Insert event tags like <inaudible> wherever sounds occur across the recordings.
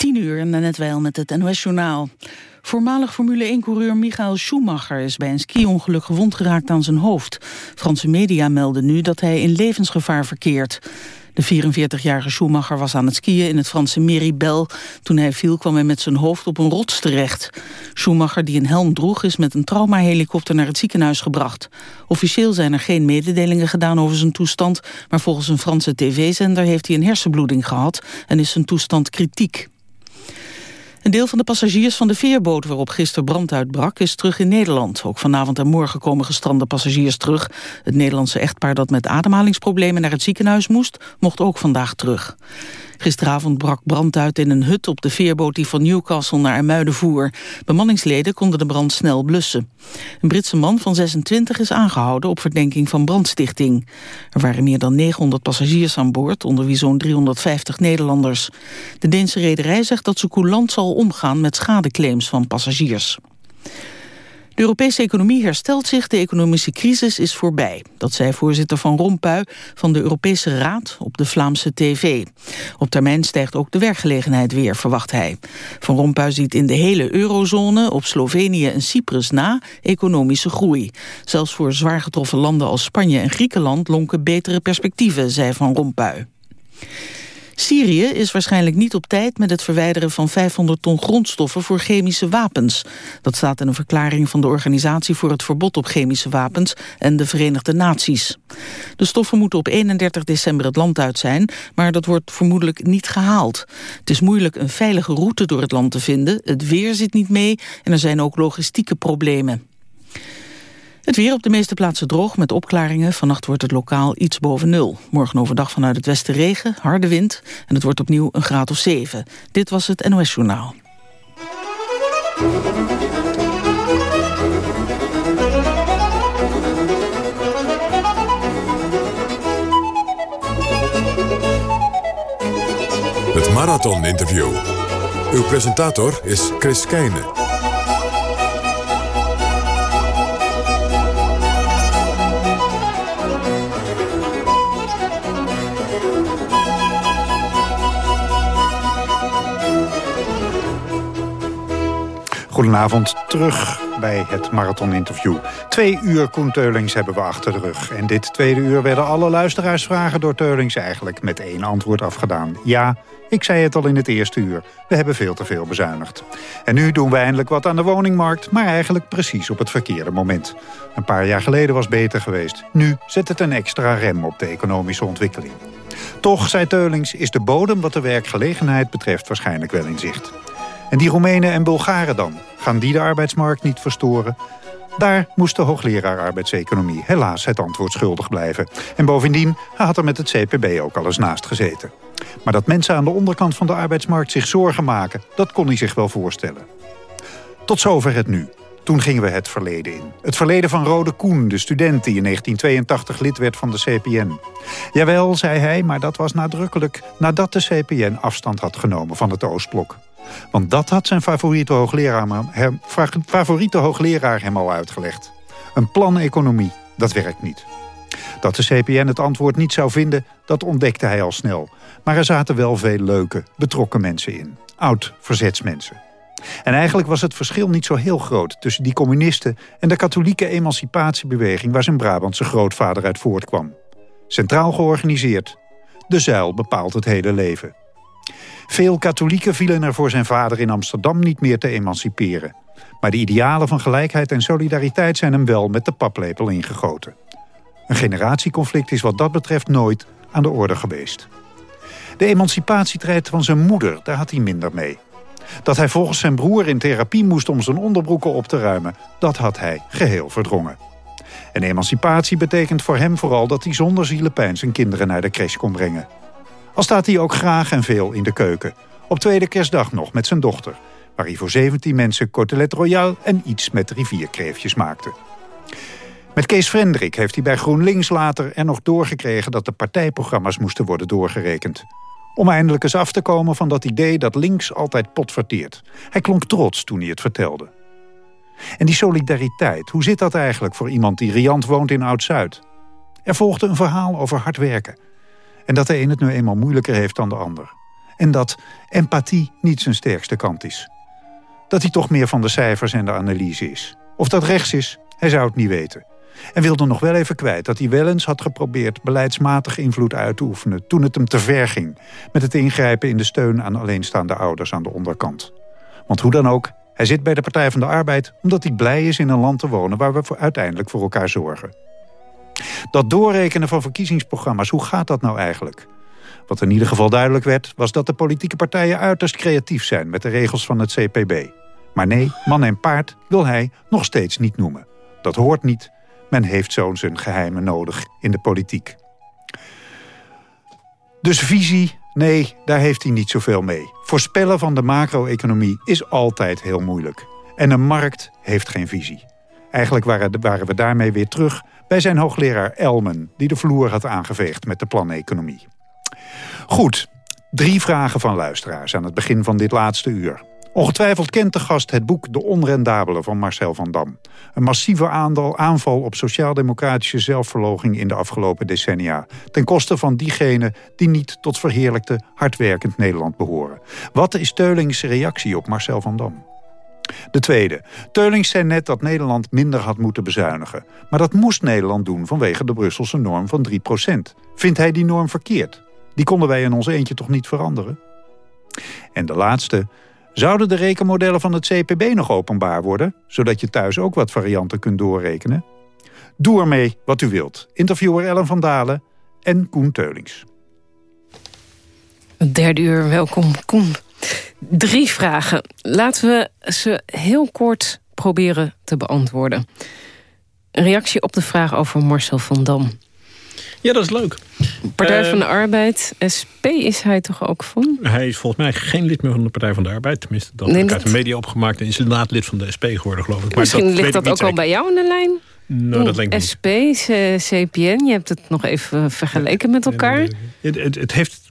10 uur en net wel met het NOS-journaal. Voormalig Formule 1-coureur Michael Schumacher is bij een ski-ongeluk gewond geraakt aan zijn hoofd. Franse media melden nu dat hij in levensgevaar verkeert. De 44-jarige Schumacher was aan het skiën in het Franse Meribel. Toen hij viel kwam hij met zijn hoofd op een rots terecht. Schumacher, die een helm droeg, is met een traumahelikopter naar het ziekenhuis gebracht. Officieel zijn er geen mededelingen gedaan over zijn toestand... maar volgens een Franse tv-zender heeft hij een hersenbloeding gehad... en is zijn toestand kritiek. Een deel van de passagiers van de veerboot waarop gisteren brand uitbrak is terug in Nederland. Ook vanavond en morgen komen gestrande passagiers terug. Het Nederlandse echtpaar dat met ademhalingsproblemen naar het ziekenhuis moest, mocht ook vandaag terug. Gisteravond brak brand uit in een hut op de veerboot die van Newcastle naar Ermuiden voer. Bemanningsleden konden de brand snel blussen. Een Britse man van 26 is aangehouden op verdenking van brandstichting. Er waren meer dan 900 passagiers aan boord, onder wie zo'n 350 Nederlanders. De Deense rederij zegt dat ze coulant zal omgaan met schadeclaims van passagiers. De Europese economie herstelt zich, de economische crisis is voorbij. Dat zei voorzitter Van Rompuy van de Europese Raad op de Vlaamse tv. Op termijn stijgt ook de werkgelegenheid weer, verwacht hij. Van Rompuy ziet in de hele eurozone, op Slovenië en Cyprus na, economische groei. Zelfs voor zwaar getroffen landen als Spanje en Griekenland lonken betere perspectieven, zei Van Rompuy. Syrië is waarschijnlijk niet op tijd met het verwijderen van 500 ton grondstoffen voor chemische wapens. Dat staat in een verklaring van de Organisatie voor het Verbod op Chemische Wapens en de Verenigde Naties. De stoffen moeten op 31 december het land uit zijn, maar dat wordt vermoedelijk niet gehaald. Het is moeilijk een veilige route door het land te vinden, het weer zit niet mee en er zijn ook logistieke problemen. Het weer op de meeste plaatsen droog met opklaringen. Vannacht wordt het lokaal iets boven nul. Morgen overdag vanuit het westen regen, harde wind... en het wordt opnieuw een graad of 7. Dit was het NOS Journaal. Het Marathon Interview. Uw presentator is Chris Keijne. Goedenavond, terug bij het marathoninterview. Twee uur Koen Teulings hebben we achter de rug. En dit tweede uur werden alle luisteraarsvragen door Teulings eigenlijk met één antwoord afgedaan. Ja, ik zei het al in het eerste uur. We hebben veel te veel bezuinigd. En nu doen we eindelijk wat aan de woningmarkt, maar eigenlijk precies op het verkeerde moment. Een paar jaar geleden was beter geweest. Nu zet het een extra rem op de economische ontwikkeling. Toch, zei Teulings, is de bodem wat de werkgelegenheid betreft waarschijnlijk wel in zicht. En die Roemenen en Bulgaren dan? Gaan die de arbeidsmarkt niet verstoren? Daar moest de hoogleraar arbeidseconomie helaas het antwoord schuldig blijven. En bovendien had er met het CPB ook al eens naast gezeten. Maar dat mensen aan de onderkant van de arbeidsmarkt zich zorgen maken... dat kon hij zich wel voorstellen. Tot zover het nu. Toen gingen we het verleden in. Het verleden van Rode Koen, de student die in 1982 lid werd van de CPN. Jawel, zei hij, maar dat was nadrukkelijk nadat de CPN afstand had genomen van het Oostblok. Want dat had zijn favoriete hoogleraar hem, favoriete hoogleraar hem al uitgelegd. Een plan-economie, dat werkt niet. Dat de CPN het antwoord niet zou vinden, dat ontdekte hij al snel. Maar er zaten wel veel leuke, betrokken mensen in. Oud-verzetsmensen. En eigenlijk was het verschil niet zo heel groot... tussen die communisten en de katholieke emancipatiebeweging... waar zijn Brabantse grootvader uit voortkwam. Centraal georganiseerd. De zuil bepaalt het hele leven. Veel katholieken vielen er voor zijn vader in Amsterdam niet meer te emanciperen. Maar de idealen van gelijkheid en solidariteit zijn hem wel met de paplepel ingegoten. Een generatieconflict is wat dat betreft nooit aan de orde geweest. De emancipatietrijd van zijn moeder, daar had hij minder mee. Dat hij volgens zijn broer in therapie moest om zijn onderbroeken op te ruimen... dat had hij geheel verdrongen. En emancipatie betekent voor hem vooral dat hij zonder zielepijn zijn kinderen naar de crash kon brengen. Al staat hij ook graag en veel in de keuken. Op tweede kerstdag nog met zijn dochter. Waar hij voor 17 mensen cotelet royale en iets met rivierkreefjes maakte. Met Kees Frendrik heeft hij bij GroenLinks later er nog doorgekregen... dat de partijprogramma's moesten worden doorgerekend. Om eindelijk eens af te komen van dat idee dat links altijd potverteert. Hij klonk trots toen hij het vertelde. En die solidariteit, hoe zit dat eigenlijk voor iemand die riant woont in Oud-Zuid? Er volgde een verhaal over hard werken en dat de een het nu eenmaal moeilijker heeft dan de ander. En dat empathie niet zijn sterkste kant is. Dat hij toch meer van de cijfers en de analyse is. Of dat rechts is, hij zou het niet weten. En wilde nog wel even kwijt dat hij wel eens had geprobeerd... beleidsmatig invloed uit te oefenen toen het hem te ver ging... met het ingrijpen in de steun aan alleenstaande ouders aan de onderkant. Want hoe dan ook, hij zit bij de Partij van de Arbeid... omdat hij blij is in een land te wonen waar we voor uiteindelijk voor elkaar zorgen. Dat doorrekenen van verkiezingsprogramma's, hoe gaat dat nou eigenlijk? Wat in ieder geval duidelijk werd, was dat de politieke partijen uiterst creatief zijn met de regels van het CPB. Maar nee, man en paard wil hij nog steeds niet noemen. Dat hoort niet. Men heeft zo'n zijn geheimen nodig in de politiek. Dus visie, nee, daar heeft hij niet zoveel mee. Voorspellen van de macro-economie is altijd heel moeilijk. En een markt heeft geen visie. Eigenlijk waren we daarmee weer terug bij zijn hoogleraar Elmen... die de vloer had aangeveegd met de planeconomie. Goed, drie vragen van luisteraars aan het begin van dit laatste uur. Ongetwijfeld kent de gast het boek De Onrendabele van Marcel van Dam. Een massieve aanval op sociaal-democratische zelfverloging in de afgelopen decennia. Ten koste van diegenen die niet tot verheerlijkte, hardwerkend Nederland behoren. Wat is Teulings reactie op Marcel van Dam? De tweede. Teulings zei net dat Nederland minder had moeten bezuinigen. Maar dat moest Nederland doen vanwege de Brusselse norm van 3% Vindt hij die norm verkeerd? Die konden wij in ons eentje toch niet veranderen? En de laatste. Zouden de rekenmodellen van het CPB nog openbaar worden... zodat je thuis ook wat varianten kunt doorrekenen? Doe ermee wat u wilt. Interviewer Ellen van Dalen en Koen Teulings. Derde uur, welkom Koen. Drie vragen. Laten we ze heel kort proberen te beantwoorden. Een reactie op de vraag over Marcel van Dam. Ja, dat is leuk. Partij van de eh, Arbeid, SP is hij toch ook van? Hij is volgens mij geen lid meer van de Partij van de Arbeid. Tenminste, dat heb ik uit de media opgemaakt. En is inderdaad lid van de SP geworden, geloof ik. Maar Misschien dat ligt dat ook al bij jou in de lijn? Nou, dat lijkt SP, CPN, je hebt het nog even vergeleken met elkaar. Het, het, het heeft...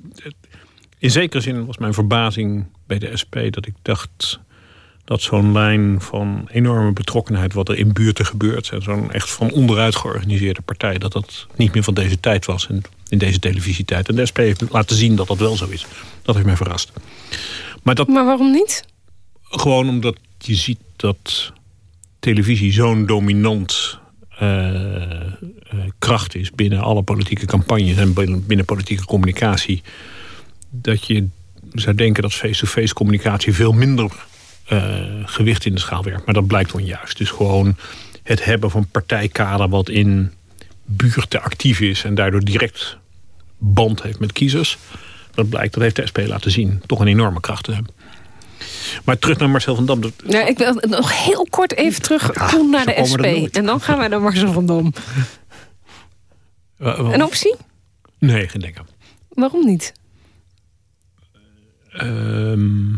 In zekere zin was mijn verbazing bij de SP dat ik dacht dat zo'n lijn van enorme betrokkenheid... wat er in buurten gebeurt... en zo'n echt van onderuit georganiseerde partij... dat dat niet meer van deze tijd was in, in deze televisietijd. En de SP heeft laten zien dat dat wel zo is. Dat heeft mij verrast. Maar, dat, maar waarom niet? Gewoon omdat je ziet dat televisie zo'n dominant uh, kracht is... binnen alle politieke campagnes en binnen, binnen politieke communicatie... dat je zou denken dat face-to-face communicatie veel minder uh, gewicht in de schaal werkt. Maar dat blijkt onjuist. Dus gewoon het hebben van partijkader wat in buurten actief is... en daardoor direct band heeft met kiezers. Dat blijkt, dat heeft de SP laten zien. Toch een enorme kracht te hebben. Maar terug naar Marcel van Dam. Ja, ik wil nog heel kort even terug ja, naar de SP. En dan gaan wij naar Marcel van Dam. <laughs> Een optie? Nee, geen denken. Waarom niet? Ehm,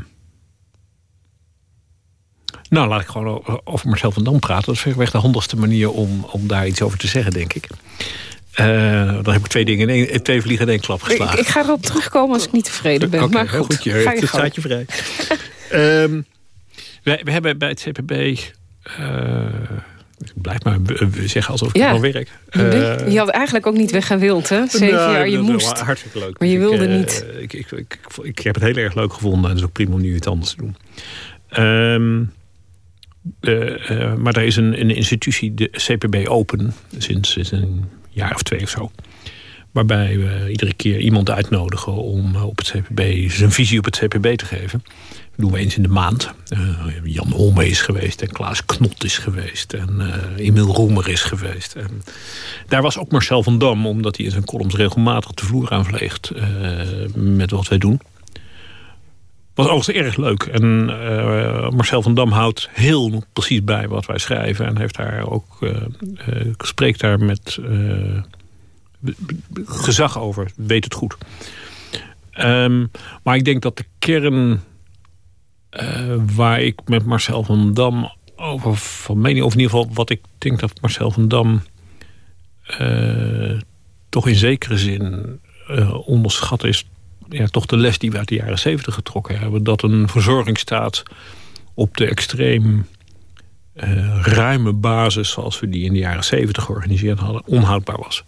nou, laat ik gewoon over Marcel van Dam praten. Dat is verreweg de handigste manier om, om daar iets over te zeggen, denk ik. Uh, dan heb ik twee dingen in één, twee vliegen in één klap geslagen. Ik, ik, ga erop terugkomen als ik niet tevreden ben. Okay, maar goed, goed je, het staat je vrij. <laughs> um, we hebben bij het CPB... Uh, ik blijf maar zeggen alsof ik ja. al werk. Uh, je had eigenlijk ook niet weg gewild, hè? Zeven nou, jaar, je moest. Hartstikke leuk. Maar je dus wilde ik, niet. Ik, ik, ik, ik, heb het heel erg leuk gevonden. En het is ook prima om nu iets anders te doen. Um, uh, uh, maar er is een, een institutie, de CPB Open, sinds, sinds, een jaar of twee of zo. Waarbij we iedere keer iemand uitnodigen om op het CPB zijn visie op het CPB te geven. Doen we eens in de maand. Uh, Jan Holme is geweest en Klaas Knot is geweest en Emil Roemer is geweest. En daar was ook Marcel van Dam, omdat hij in zijn columns regelmatig de vloer aanvleegt met wat wij doen was overigens erg leuk. En uh, Marcel van Dam houdt heel precies bij wat wij schrijven. En heeft daar ook, uh, uh, spreekt daar met gezag over. Weet het goed. Um, maar ik denk dat de kern waar ik met Marcel van Dam over van mening... of in ieder geval wat ik denk dat Marcel van Dam... toch in zekere zin onderschat is ja, toch de les die we uit de jaren zeventig getrokken hebben. Dat een verzorgingsstaat op de extreem ruime basis... zoals we die in de jaren zeventig georganiseerd hadden, onhoudbaar was.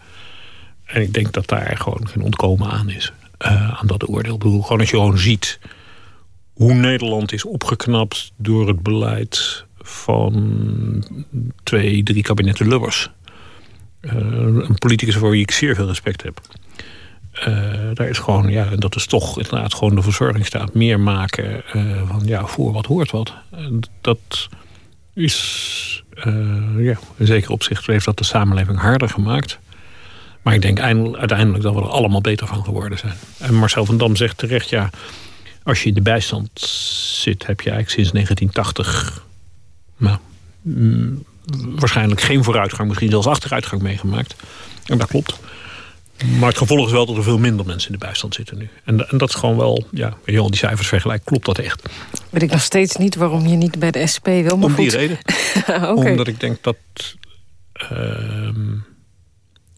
En ik denk dat daar gewoon geen ontkomen aan is. aan dat oordeel. Ik gewoon als je gewoon ziet hoe Nederland is opgeknapt door het beleid van twee, drie kabinetten Lubbers. een politicus voor wie ik zeer veel respect heb. daar is gewoon, ja, dat is toch inderdaad gewoon de verzorgingsstaat meer maken van ja, voor wat hoort wat. dat is, ja, in zekere opzicht heeft dat de samenleving harder gemaakt. Maar ik denk uiteindelijk dat we er allemaal beter van geworden zijn. En Marcel van Dam zegt terecht, ja, als je in de bijstand zit, heb je eigenlijk sinds 1980 nou, mm, waarschijnlijk geen vooruitgang, misschien zelfs achteruitgang meegemaakt. En dat klopt. Maar het gevolg is wel dat er veel minder mensen in de bijstand zitten nu. En, en dat is gewoon wel, ja, al die cijfers vergelijkt, klopt dat echt. Weet ik nog steeds niet waarom je niet bij de SP wil. Maar Om die reden. <laughs> Omdat ik denk dat, uh,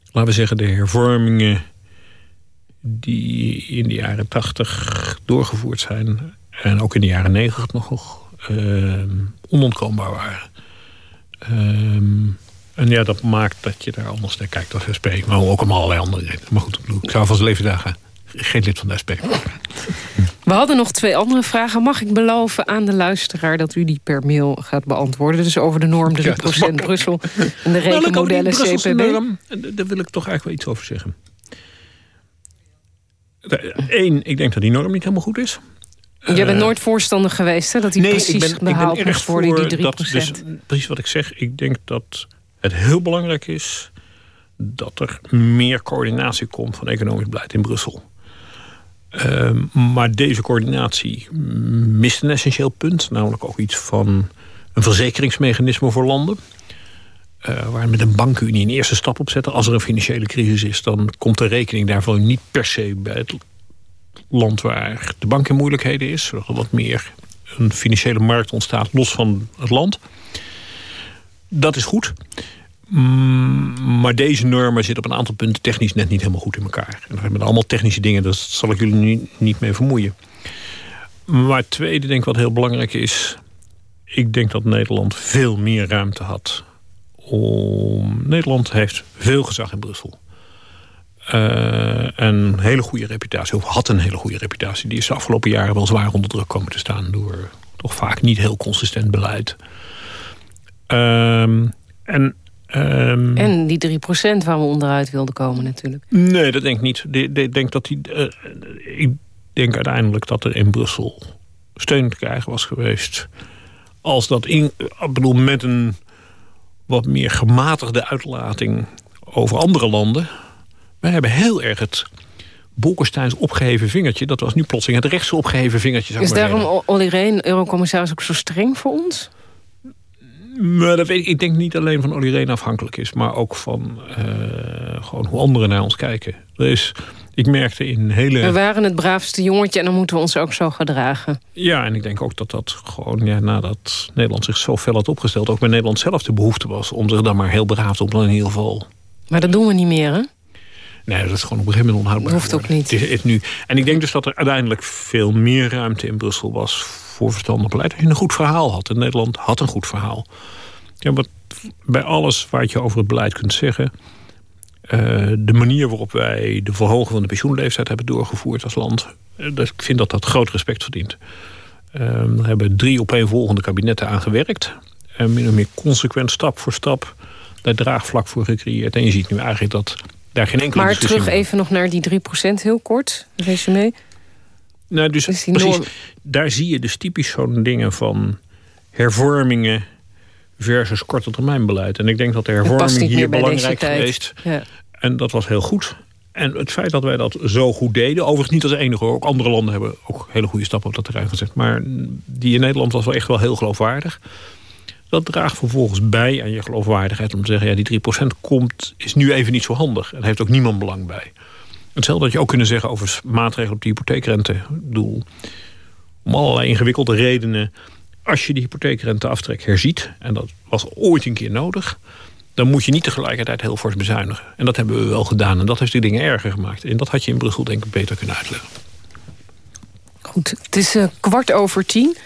laten we zeggen, de hervormingen die in de jaren tachtig doorgevoerd zijn... en ook in de jaren negentig nog uh, onontkoombaar waren. Uh, en ja, dat maakt dat je daar anders naar kijkt als SP. Maar ook om allerlei andere redenen. Maar goed, ik zou van zijn leven dagen geen lid van de SP. We hadden nog twee andere vragen. Mag ik beloven aan de luisteraar dat u die per mail gaat beantwoorden? Dus over de norm 3% ja, Brussel en de rekenmodellen nou, CPB. Norm, daar wil ik toch eigenlijk wel iets over zeggen. Eén, ik denk dat die norm niet helemaal goed is. Jij bent uh, nooit voorstander geweest hè, dat die nee, precies ik ben, behaald ik ben moest worden, die 3%. Dat, dus, precies wat ik zeg, ik denk dat het heel belangrijk is... dat er meer coördinatie komt van economisch beleid in Brussel. Uh, maar deze coördinatie mist een essentieel punt. Namelijk ook iets van een verzekeringsmechanisme voor landen. Uh, waar met een bankenunie een eerste stap op zetten. Als er een financiële crisis is, dan komt de rekening daarvan niet per se bij het land waar de bank in moeilijkheden is. Wat meer een financiële markt ontstaat los van het land. Dat is goed. Mm, maar deze normen zitten op een aantal punten technisch net niet helemaal goed in elkaar. En dat zijn allemaal technische dingen, daar zal ik jullie nu niet mee vermoeien. Maar het tweede, denk ik, wat heel belangrijk is... ik denk dat Nederland veel meer ruimte had. Om... Nederland heeft veel gezag in Brussel. Uh, een hele goede reputatie, of had een hele goede reputatie. Die is de afgelopen jaren wel zwaar onder druk komen te staan... door toch vaak niet heel consistent beleid. Uh, en Um, en die 3% waar we onderuit wilden komen natuurlijk. Nee, dat denk ik niet. Ik denk, dat die, uh, ik denk uiteindelijk dat er in Brussel steun te krijgen was geweest. Als dat in, ik bedoel, met een wat meer gematigde uitlating over andere landen. Wij hebben heel erg het Bolkesteins opgeheven vingertje. Dat was nu plotseling het rechtse opgeheven vingertje. Is daarom Olly Rehn, eurocommissaris, ook zo streng voor ons? Maar dat weet ik, ik denk niet alleen van Olly Rehn afhankelijk is... maar ook van uh, gewoon hoe anderen naar ons kijken. Dus ik merkte in hele... We waren het braafste jongetje en dan moeten we ons ook zo gedragen. Ja, en ik denk ook dat dat gewoon ja, nadat Nederland zich zo fel had opgesteld... ook bij Nederland zelf de behoefte was om zich dan maar heel braaf te op in ieder geval. Maar dat doen we niet meer, hè? Nee, dat is gewoon op een gegeven moment onhoudbaar. Dat hoeft ook niet. Het is, het nu. En ik denk dus dat er uiteindelijk veel meer ruimte in Brussel was... voor verstandig beleid. Je een goed verhaal had. En Nederland had een goed verhaal. Ja, wat bij alles wat je over het beleid kunt zeggen... Uh, de manier waarop wij de verhoging van de pensioenleeftijd hebben doorgevoerd als land... Uh, ik vind dat dat groot respect verdient. Uh, er hebben drie opeenvolgende kabinetten aan gewerkt. En min of meer consequent stap voor stap daar draagvlak voor gecreëerd. En je ziet nu eigenlijk dat daar geen enkele Maar terug even nog naar die 3% heel kort, resume. Nou, dus precies, daar zie je dus typisch zo'n dingen van hervormingen versus korte termijn beleid. En ik denk dat de hervorming hier belangrijk geweest. Ja. En dat was heel goed. En het feit dat wij dat zo goed deden... overigens niet als enige, ook andere landen hebben ook hele goede stappen op dat terrein gezet. Maar die in Nederland was wel echt wel heel geloofwaardig. Dat draagt vervolgens bij aan je geloofwaardigheid om te zeggen... ja, die 3% komt, is nu even niet zo handig. En daar heeft ook niemand belang bij. Hetzelfde dat je ook kunnen zeggen over maatregelen op de hypotheekrente. doel. om allerlei ingewikkelde redenen als je die hypotheekrenteaftrek herziet... en dat was ooit een keer nodig... dan moet je niet tegelijkertijd heel fors bezuinigen. En dat hebben we wel gedaan. En dat heeft die dingen erger gemaakt. En dat had je in Brussel denk ik beter kunnen uitleggen. Goed, het is uh, kwart over tien.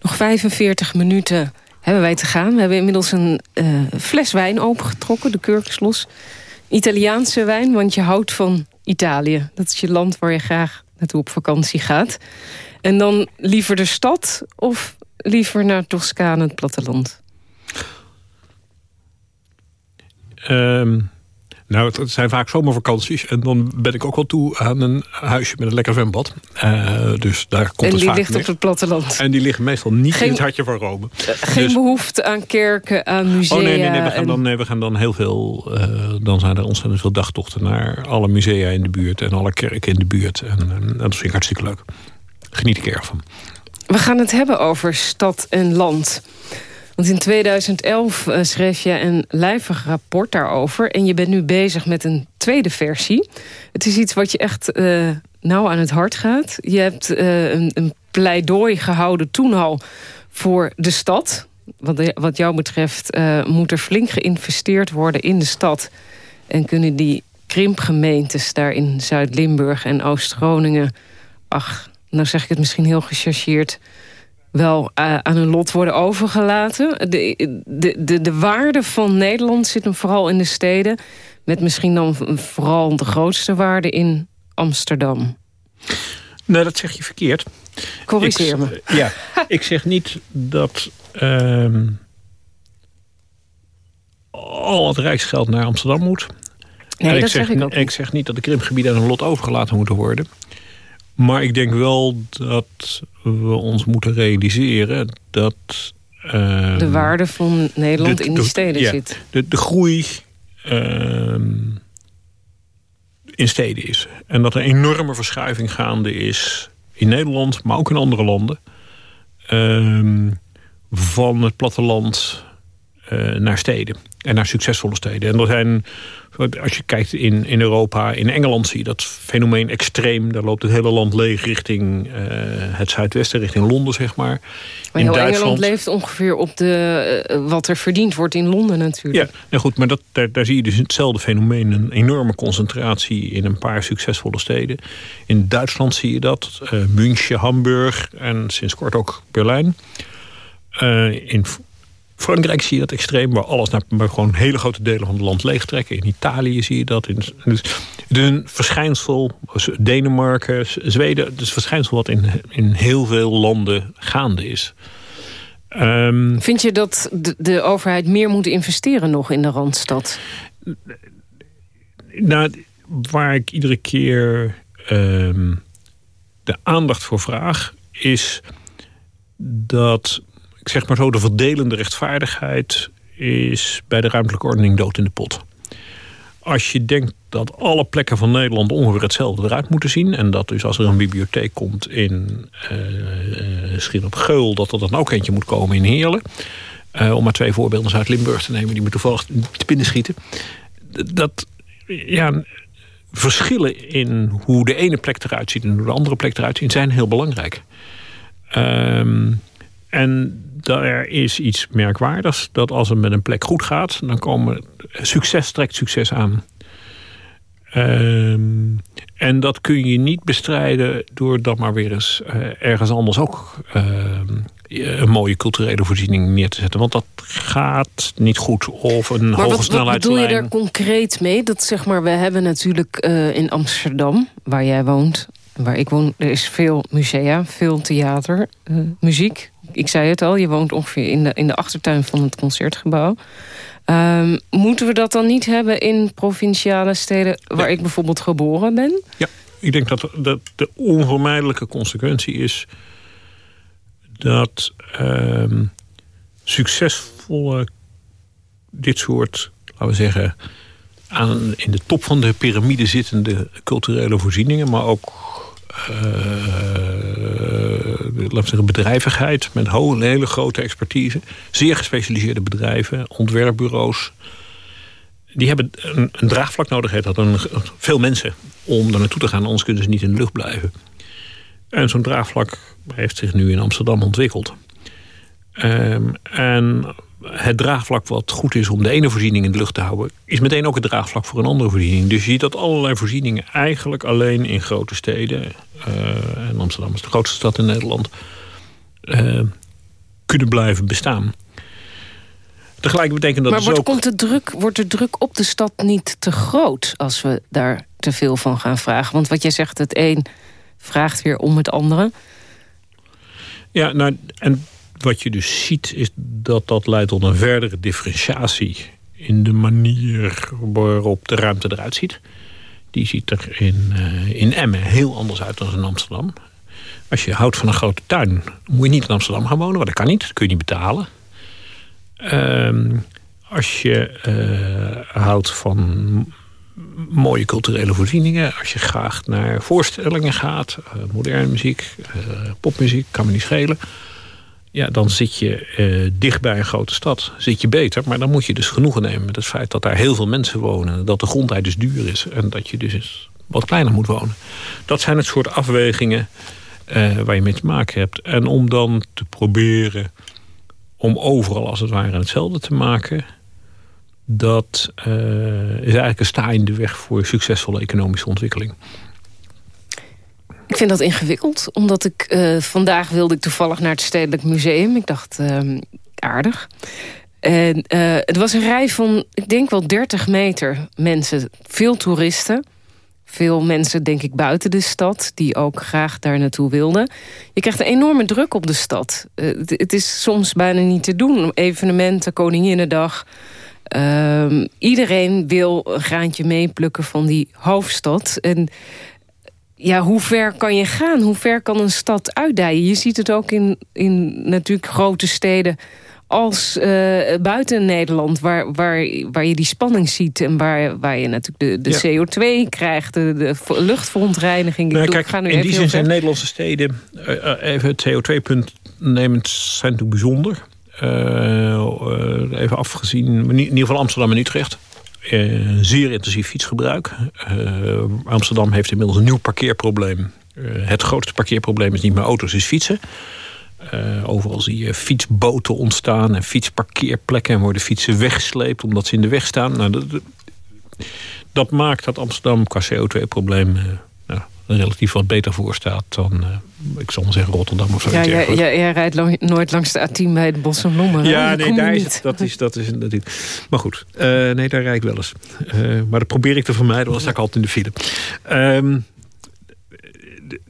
Nog 45 minuten hebben wij te gaan. We hebben inmiddels een uh, fles wijn opengetrokken. De kurk is los. Italiaanse wijn, want je houdt van Italië. Dat is je land waar je graag naartoe op vakantie gaat. En dan liever de stad of liever naar Toscane, het platteland? Um, nou, het zijn vaak zomervakanties. En dan ben ik ook wel toe aan een huisje met een lekker zwembad. Uh, dus daar komt en het die ligt op het platteland. En die liggen meestal niet in het hartje van Rome. Geen dus- behoefte aan kerken, aan musea. Oh nee, nee, nee, we, gaan dan, nee we gaan dan heel veel... Uh, dan zijn er ontzettend veel dagtochten naar alle musea in de buurt... en alle kerken in de buurt. En, en dat vind ik hartstikke leuk. Geniet ik erg van. We gaan het hebben over stad en land. Want in 2011 uh, eh, schreef je een lijvig rapport daarover... en je bent nu bezig met een tweede versie. Het is iets wat je echt uh, nauw aan het hart gaat. Je hebt uh, een, een, pleidooi gehouden toen al voor de stad. Wat, wat jou betreft moet er flink geïnvesteerd worden in de stad... en kunnen die krimpgemeentes daar in Zuid-Limburg en Oost-Groningen... ach, nou zeg ik het misschien heel gechargeerd wel uh, aan hun lot worden overgelaten. De, de, de, de waarde van Nederland zit hem vooral in de steden... met misschien dan vooral de grootste waarde in Amsterdam. Nee, dat zeg je verkeerd. Corrigeer me. Ja, <laughs> ik zeg niet dat... Uh, al het rijksgeld naar Amsterdam moet. Nee, dat zeg, zeg ik ook. Ik zeg niet dat de krimpgebieden aan hun lot overgelaten moeten worden. Maar ik denk wel dat we ons moeten realiseren dat... Uh, de waarde van Nederland in de steden zit. De, de groei uh, in steden is. En dat er een enorme verschuiving gaande is in Nederland, maar ook in andere landen. Uh, van het platteland uh, naar steden. En naar succesvolle steden. En er zijn als je kijkt in, in Europa, in Engeland zie je dat fenomeen extreem. Daar loopt het hele land leeg richting uh, het zuidwesten, richting Londen, zeg maar. Maar in Duitsland... Engeland leeft ongeveer op de, uh, wat er verdiend wordt in Londen natuurlijk. Ja, nou goed, maar dat, daar, daar zie je dus hetzelfde fenomeen. Een enorme concentratie in een paar succesvolle steden. In Duitsland zie je dat. Uh, München, Hamburg en sinds kort ook Berlijn. in Frankrijk zie je dat extreem, waar alles naar maar gewoon hele grote delen van het land leegtrekken. In Italië zie je dat. In, dus een verschijnsel, Denemarken, Zweden, dus verschijnsel wat in, in heel veel landen gaande is. Um, Vind je dat de, de, overheid meer moet investeren nog in de Randstad? Nou, waar ik iedere keer um, de aandacht voor vraag, is dat ik zeg maar zo, de verdelende rechtvaardigheid is bij de ruimtelijke ordening dood in de pot. Als je denkt dat alle plekken van Nederland ongeveer hetzelfde eruit moeten zien... en dat dus als er een bibliotheek komt in uh, op Geul... dat er dan ook eentje moet komen in Heerlen... Uh, om maar twee voorbeelden uit Limburg te nemen... die me toevallig te binnen schieten. Dat, ja, verschillen in hoe de ene plek eruit ziet... en hoe de andere plek eruit ziet, zijn heel belangrijk. Ehm, en daar is iets merkwaardigs. Dat als het met een plek goed gaat, dan komen succes trekt succes aan. Um, en dat kun je niet bestrijden door dan maar weer eens uh, ergens anders ook uh, een mooie culturele voorziening neer te zetten. Want dat gaat niet goed. Of een maar hoge wat, wat bedoel je daar concreet mee? Dat zeg maar, we hebben natuurlijk uh, in Amsterdam, waar jij woont, waar ik woon, er is veel musea, veel theater, muziek ik zei het al, je woont ongeveer in de, in de achtertuin van het concertgebouw. Um, moeten we dat dan niet hebben in provinciale steden waar ik bijvoorbeeld geboren ben? Ja, ik denk dat, dat de onvermijdelijke consequentie is dat um, succesvolle dit soort, laten we zeggen, aan, in de top van de piramide zittende culturele voorzieningen, maar ook laten zeggen bedrijvigheid met een hele grote expertise. Zeer gespecialiseerde bedrijven, ontwerpbureaus. Die hebben een, een draagvlak nodig. Heeft dat een, veel mensen om daar naartoe te gaan, anders kunnen ze niet in de lucht blijven. En zo'n draagvlak heeft zich nu in Amsterdam ontwikkeld. Um, en het draagvlak wat goed is om de ene voorziening in de lucht te houden... is meteen ook het draagvlak voor een andere voorziening. Dus je ziet dat allerlei voorzieningen eigenlijk alleen in grote steden... Uh, en Amsterdam is de grootste stad in Nederland... Uh, kunnen blijven bestaan. Tegelijk betekent dat maar dus wordt, ook... komt de druk, wordt de druk op de stad niet te groot... als we daar te veel van gaan vragen? Want wat jij zegt, het een vraagt weer om het andere. Ja, nou, en wat je dus ziet is dat dat leidt tot een verdere differentiatie... in de manier waarop de ruimte eruit ziet. Die ziet er in, uh, in Emmen heel anders uit dan in Amsterdam. Als je houdt van een grote tuin, moet je niet in Amsterdam gaan wonen. Want dat kan niet, dat kun je niet betalen. Uh, als je uh, houdt van mooie culturele voorzieningen. Als je graag naar voorstellingen gaat. Uh, moderne muziek, popmuziek, kan me niet schelen. Ja, dan zit je uh, dicht bij een grote stad. Zit je beter, maar dan moet je dus genoegen nemen... met het feit dat daar heel veel mensen wonen. Dat de grondheid dus duur is. En dat je dus wat kleiner moet wonen. Dat zijn het soort afwegingen waar je mee te maken hebt. En om dan te proberen om overal als het ware hetzelfde te maken dat uh, is eigenlijk een sta in de weg voor succesvolle economische ontwikkeling. Ik vind dat ingewikkeld, omdat ik uh, vandaag wilde ik toevallig naar het Stedelijk Museum. Ik dacht, uh, aardig. En uh, het was een rij van, ik denk wel 30 meter mensen. Veel toeristen. Veel mensen, denk ik, buiten de stad... die ook graag daar naartoe wilden. Je krijgt een enorme druk op de stad. Het, het is soms bijna niet te doen. Evenementen, Koninginnedag... Um, iedereen wil een graantje meeplukken van die hoofdstad. En ja, hoe ver kan je gaan? Hoe ver kan een stad uitdijen? Je ziet het ook in, in natuurlijk grote steden als uh, buiten Nederland, waar, waar, waar je die spanning ziet... en waar, waar je natuurlijk de, de CO2 krijgt, de, de luchtverontreiniging. Nou, kijk, in die zin zijn Nederlandse steden... Uh, even het CO2-punt nemend, zijn natuurlijk bijzonder... Uh, even afgezien, in ieder geval Amsterdam en Utrecht. Uh, zeer intensief fietsgebruik. Uh, Amsterdam heeft inmiddels een nieuw parkeerprobleem. het grootste parkeerprobleem is niet meer auto's, is fietsen. overal zie je fietsboten ontstaan en fietsparkeerplekken... en worden fietsen weggesleept omdat ze in de weg staan. Nou, dat, dat maakt dat Amsterdam qua CO2-probleem relatief wat beter voor staat dan, uh, ik zal zeggen, Rotterdam of zo. Ja, jij, jij, jij, rijdt lang, nooit langs de A10 bij het Bos en Lommer. Ja, nee, daar is dat is, dat is, dat is. Maar goed, uh, nee, daar rijd ik wel eens. Uh, maar dat probeer ik te vermijden, want dan sta ik altijd in de file. Um, de,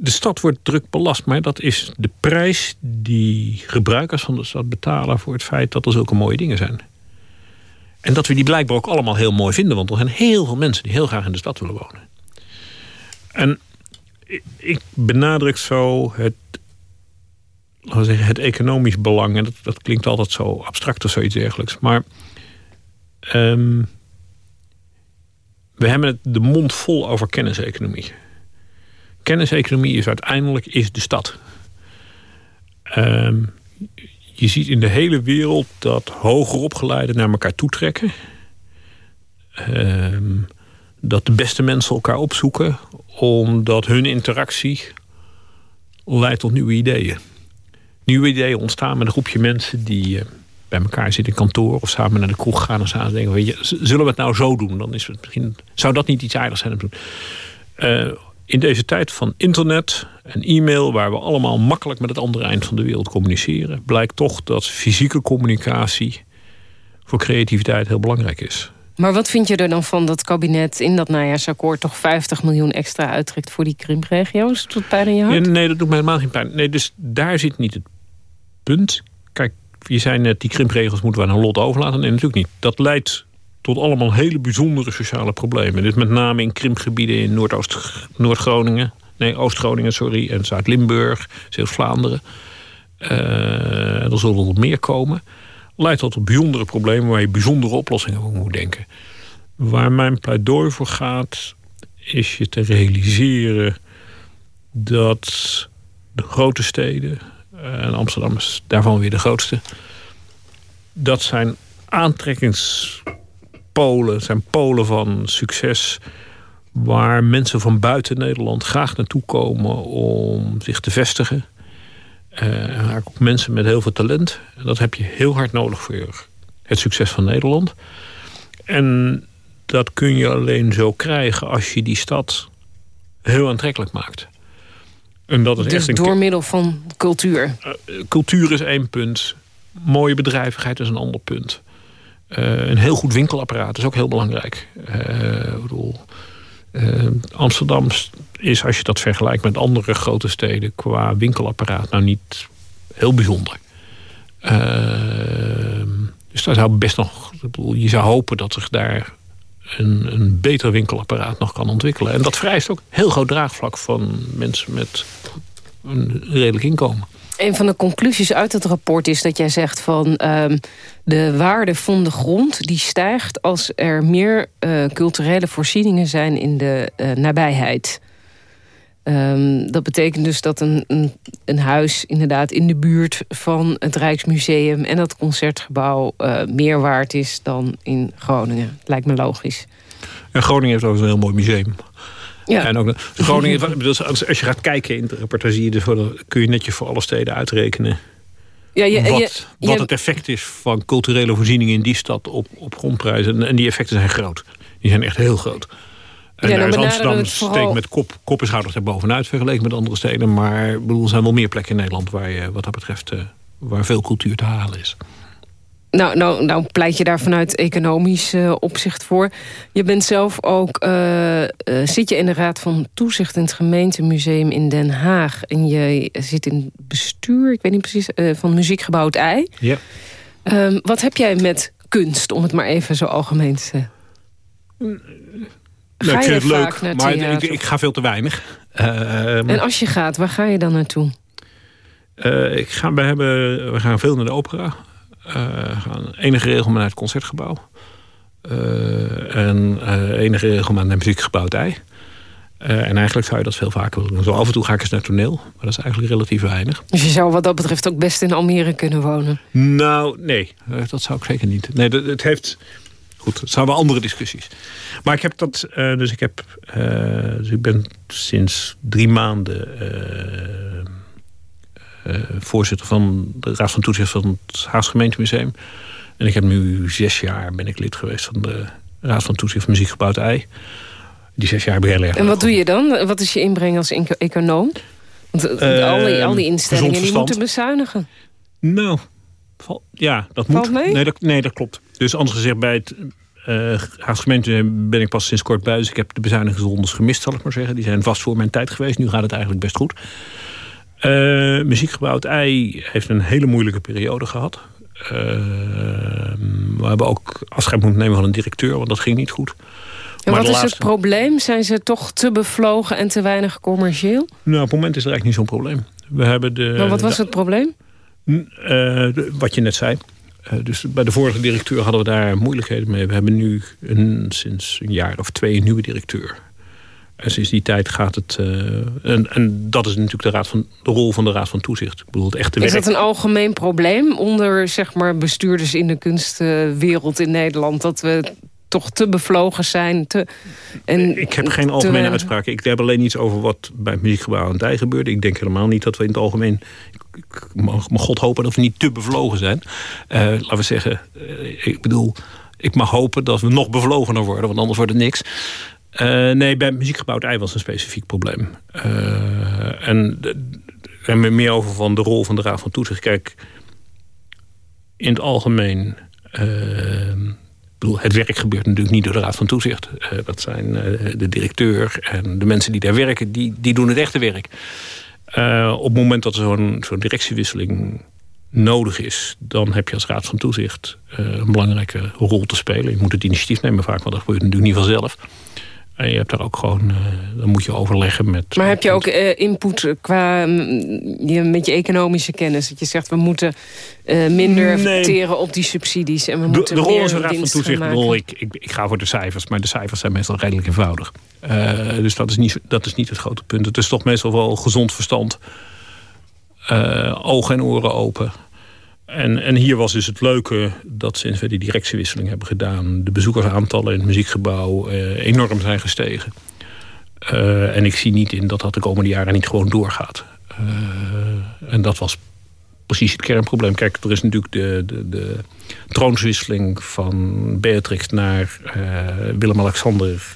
de stad wordt druk belast, maar dat is de prijs die gebruikers van de stad betalen voor het feit dat er zulke mooie dingen zijn. En dat we die blijkbaar ook allemaal heel mooi vinden. Want er zijn heel veel mensen die heel graag in de stad willen wonen. En ik benadruk zo het, zeggen, het economisch belang. En dat, dat klinkt altijd zo abstract of zoiets dergelijks. Maar um, we hebben het de mond vol over kenniseconomie. Kenniseconomie is uiteindelijk is de stad. Um, je ziet in de hele wereld dat hoger opgeleiden naar elkaar toetrekken. Ehm, dat de beste mensen elkaar opzoeken. Omdat hun interactie leidt tot nieuwe ideeën. Nieuwe ideeën ontstaan met een groepje mensen die... Uh, bij elkaar zitten in kantoor of samen naar de kroeg gaan en samen denken: weet je, zullen we het nou zo doen? Dan is het misschien, zou dat niet iets aardigs zijn om te doen? Uh, in deze tijd van internet en e-mail, waar we allemaal makkelijk met het andere eind van de wereld communiceren, blijkt toch dat fysieke communicatie voor creativiteit heel belangrijk is. Maar wat vind je er dan van dat kabinet in dat najaarsakkoord toch 50 miljoen extra uittrekt voor die krimpregio's? Doet het pijn in je hart? nee, dat doet mij helemaal geen pijn. Nee, dus daar zit niet het punt. Kijk, je zei net, die krimpregels moeten we aan een lot overlaten. Nee, natuurlijk niet. Dat leidt tot allemaal hele bijzondere sociale problemen. Dit met name in krimpgebieden in Noordoost-Groningen. nee, Oost-Groningen, sorry. En Zuid-Limburg, Zeeuws-Vlaanderen. Uh, er zullen er meer komen. Leidt tot bijzondere problemen waar je bijzondere oplossingen voor moet denken. Waar mijn pleidooi voor gaat, is je te realiseren dat de grote steden, eh, en Amsterdam is daarvan weer de grootste, dat zijn aantrekkings polen, zijn polen van succes waar mensen van buiten Nederland graag naartoe komen om zich te vestigen. Uh, ook mensen met heel veel talent. Dat heb je heel hard nodig voor het succes van Nederland. En dat kun je alleen zo krijgen als je die stad heel aantrekkelijk maakt. En dat is dus echt een door middel van cultuur? Uh, cultuur is één punt. Mooie bedrijvigheid is een ander punt. Een heel goed winkelapparaat is ook heel belangrijk. ik bedoel, Amsterdam is, als je dat vergelijkt met andere grote steden... qua winkelapparaat nou niet heel bijzonder. dus daar zou best nog... Bedoel, je zou hopen dat zich daar een, een beter winkelapparaat nog kan ontwikkelen. En dat vereist ook heel groot draagvlak van mensen met een redelijk inkomen. Een van de conclusies uit het rapport is dat jij zegt van uh, de waarde van de grond die stijgt als er meer uh, culturele voorzieningen zijn in de uh, nabijheid. Um, dat betekent dus dat een, een, een, huis inderdaad in de buurt van het Rijksmuseum en dat concertgebouw uh, meer waard is dan in Groningen. Lijkt me logisch. En Groningen heeft ook een heel mooi museum. Ja. En ook Groningen, <laughs> als je gaat kijken in de rapportage, dan kun je netjes voor alle steden uitrekenen. Ja, je, wat, wat het effect is van culturele voorzieningen in die stad op, op grondprijzen. En die effecten zijn groot. Die zijn echt heel groot. En ja, daar is Amsterdam steekt met kop, kop en schouders erbovenuit vergeleken met andere steden. Maar bedoel, er zijn wel meer plekken in Nederland waar je wat dat betreft uh, waar veel cultuur te halen is. Nou, nou, nou pleit je daar vanuit economisch uh, opzicht voor. Je bent zelf ook, uh, zit je in de Raad van Toezicht in het gemeentemuseum in Den Haag. En je zit in het bestuur, ik weet niet precies, van Muziekgebouw het Ei. Ja. Um, wat heb jij met kunst, om het maar even zo algemeen te zeggen? Ga ik vind het leuk, maar ik, ik, ga veel te weinig. Uh, en als je gaat, waar ga je dan naartoe? Uh, ik ga, we, hebben, we gaan veel naar de opera. Uh, gaan enige regelmaat naar het concertgebouw. Uh, en enige regelmaat naar het muziekgebouw het ei. en eigenlijk zou je dat veel vaker willen doen. Zo af en toe ga ik eens naar toneel, maar dat is eigenlijk relatief weinig. Dus je zou wat dat betreft ook best in Almere kunnen wonen? Nou, nee, dat zou ik zeker niet. Nee, het heeft goed, dat zijn wel andere discussies. Maar ik heb dat, uh, dus ik heb, uh, dus ik ben sinds drie maanden uh, voorzitter van de Raad van Toezicht van het Haagse Gemeentemuseum. En ik heb nu zes jaar ben ik lid geweest van de Raad van Toezicht van Muziekgebouw Ei. Die zes jaar heb ik heel erg En wat doe je dan? Wat is je inbreng als econoom? Want al, die, al die instellingen die moeten bezuinigen. Nou, ja, dat moet. Nee dat, nee, dat klopt. Dus anders gezegd, bij het uh, Haagse gemeente ben ik pas sinds kort bij. Dus ik heb de bezuinigingsrondes gemist, zal ik maar zeggen. Die zijn vast voor mijn tijd geweest. Nu gaat het eigenlijk best goed. Uh, Muziekgebouw het Ei heeft een hele moeilijke periode gehad. Uh, we hebben ook afscheid moeten nemen van een directeur, want dat ging niet goed. En wat is het probleem? Zijn ze toch te bevlogen en te weinig commercieel? Nou, op het moment is er eigenlijk niet zo'n probleem. We hebben de, maar wat was het probleem? wat je net zei. Eh, dus bij de vorige directeur hadden we daar moeilijkheden mee. We hebben nu een, sinds een jaar of twee een nieuwe directeur. En sinds die tijd gaat het... Uh, en, en, dat is natuurlijk de, raad van, de rol van de Raad van Toezicht. Ik bedoel, het echte is dat een algemeen probleem onder zeg maar, bestuurders in de kunstwereld in Nederland? Dat we toch te bevlogen zijn. Te, en ik heb geen algemene uitspraken. Ik heb alleen iets over wat bij het muziekgebouw aan het ei gebeurde. Ik denk helemaal niet dat we in het algemeen ik mag, God hopen dat we niet te bevlogen zijn. Uh, laten we zeggen, uh, ik bedoel, ik mag hopen dat we nog bevlogener worden, want anders wordt het niks. Uh, nee, bij muziekgebouwd ei was een specifiek probleem. en, en meer over van de rol van de Raad van Toezicht. Kijk, in het algemeen... Bedoel, het werk gebeurt natuurlijk niet door de Raad van Toezicht. dat zijn de directeur en de mensen die daar werken, die, die doen het echte werk. Uh, op het moment dat er zo'n zo'n directiewisseling nodig is... dan heb je als Raad van Toezicht uh, een belangrijke rol te spelen. Je moet het initiatief nemen vaak, want dat gebeurt natuurlijk niet vanzelf. En je hebt daar ook gewoon, uh, dan moet je overleggen met... Maar heb je ook input qua je, met je economische kennis? Dat je zegt, we moeten minder nee. op die subsidies. En we moeten de, de rol als Raad van Toezicht, ik, ik, ik ga voor de cijfers... maar de cijfers zijn meestal redelijk eenvoudig. Uh, dus dat is, niet, dat is niet het grote punt. Het is toch meestal wel gezond verstand. Uh, ogen en oren open. En, en hier was dus het leuke dat sinds we die directiewisseling hebben gedaan... de bezoekersaantallen in het muziekgebouw uh, enorm zijn gestegen. en ik zie niet in dat dat de komende jaren niet gewoon doorgaat. en dat was precies het kernprobleem. Kijk, er is natuurlijk de, de, de troonswisseling van Beatrix naar uh, Willem-Alexander.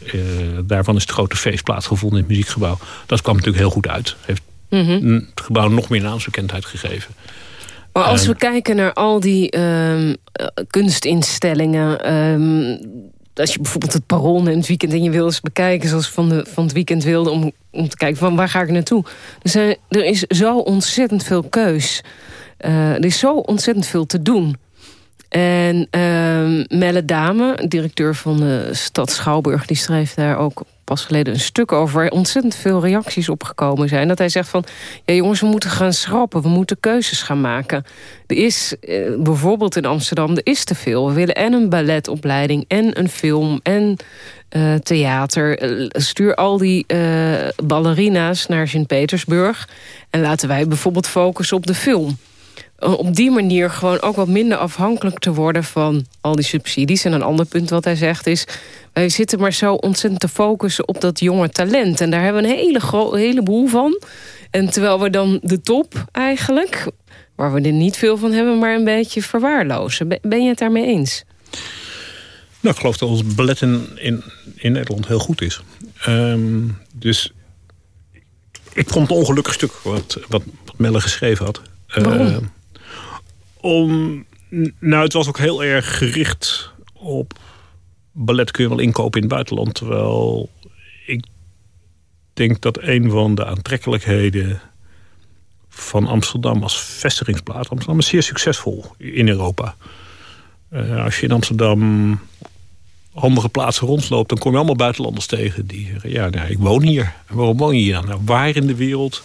Daarvan is het grote feest plaatsgevonden in het muziekgebouw. Dat kwam natuurlijk heel goed uit. Heeft mm -hmm. het gebouw nog meer naamsbekendheid gegeven. Maar als we kijken naar al die ehm, kunstinstellingen... Ehm, als je bijvoorbeeld het Parool in het weekend en je wil eens bekijken... zoals van, de, van het weekend wilde, om, om te kijken van waar ga ik naartoe. Er, zijn, er is zo ontzettend veel keus. Uh, er is zo ontzettend veel te doen. En uh, Melle Dame, directeur van de stad Schouwburg... die schreef daar ook geleden een stuk over... ontzettend veel reacties op gekomen zijn. Dat hij zegt van, ja jongens, we moeten gaan schrappen. We moeten keuzes gaan maken. Er is, eh, bijvoorbeeld in Amsterdam, er is te veel. We willen en een balletopleiding, en een film, en uh, theater. Eh, stuur al die ballerina's naar Sint-Petersburg... en laten wij bijvoorbeeld focussen op de film op die manier gewoon ook wat minder afhankelijk te worden van al die subsidies. En een ander punt wat hij zegt is... wij zitten maar zo ontzettend te focussen op dat jonge talent. En daar hebben we een hele heleboel van. En terwijl we dan de top eigenlijk, waar we er niet veel van hebben... maar een beetje verwaarlozen. Ben je het daarmee eens? Nou, ik geloof dat ons ballet in, in, Nederland heel goed is. Ehm, dus ik vond het ongelukkig stuk wat, wat, Melle geschreven had. Waarom? Uh, om, nou, het was ook heel erg gericht op ballet kun je wel inkopen in het buitenland. Terwijl ik denk dat een van de aantrekkelijkheden van Amsterdam als vestigingsplaats... Amsterdam is zeer succesvol in Europa. Uh, als je in Amsterdam handige plaatsen rondloopt... dan kom je allemaal buitenlanders tegen die zeggen... ja, nou, ik woon hier. waarom woon je hier dan? Nou, waar in de wereld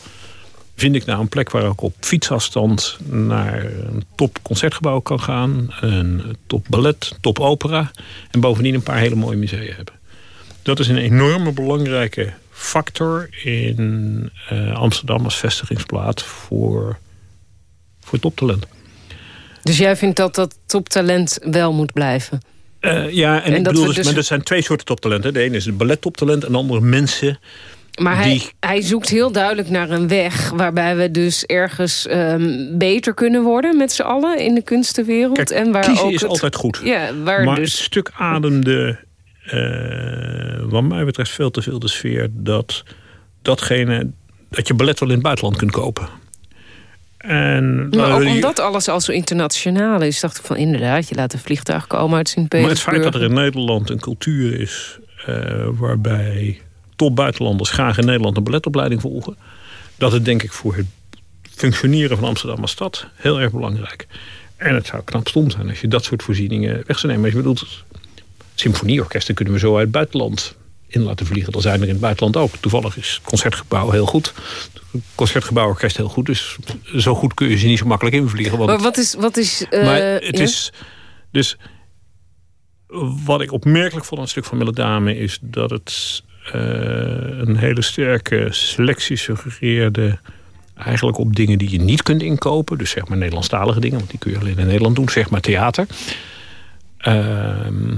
vind ik nou een plek waar ik op fietsafstand naar een top concertgebouw kan gaan. Een top ballet, top opera. En bovendien een paar hele mooie musea hebben. Dat is een enorme belangrijke factor in uh, Amsterdam als vestigingsplaats voor, voor toptalent. Dus jij vindt dat dat toptalent wel moet blijven? Uh, ja, en, en ik bedoel, dus, dus... maar er zijn twee soorten toptalenten. De ene is het ballettoptalent en de andere mensen maar hij, hij zoekt heel duidelijk naar een weg... waarbij we dus ergens um, beter kunnen worden met z'n allen in de kunstenwereld. Kijk, en waar kiezen ook is het, altijd goed. Ja, waar maar dus... het stuk ademde, uh, wat mij betreft, veel te veel de sfeer... dat datgene, dat je ballet wel in het buitenland kunt kopen. En, maar ook omdat alles al zo internationaal is... dacht ik van inderdaad, je laat een vliegtuig komen uit Sint-Petersburg. Maar het feit dat er in Nederland een cultuur is... Uh, waarbij top buitenlanders graag in Nederland een balletopleiding volgen. Dat is denk ik voor het functioneren van Amsterdam als stad heel erg belangrijk. En het zou knap stom zijn als je dat soort voorzieningen weg zou nemen. Maar je bedoelt, symfonieorkesten kunnen we zo uit het buitenland in laten vliegen. Dat zijn er in het buitenland ook. Toevallig is het concertgebouw heel goed. Het concertgebouworkest heel goed. Dus zo goed kun je ze niet zo makkelijk invliegen. Want, maar wat is... Wat is uh, maar het is... Dus wat ik opmerkelijk vond aan het stuk van Melodame... is dat het eh, een hele sterke selectie suggereerde... eigenlijk op dingen die je niet kunt inkopen. Dus zeg maar Nederlandstalige dingen, want die kun je alleen in Nederland doen. Zeg maar theater. Ehm,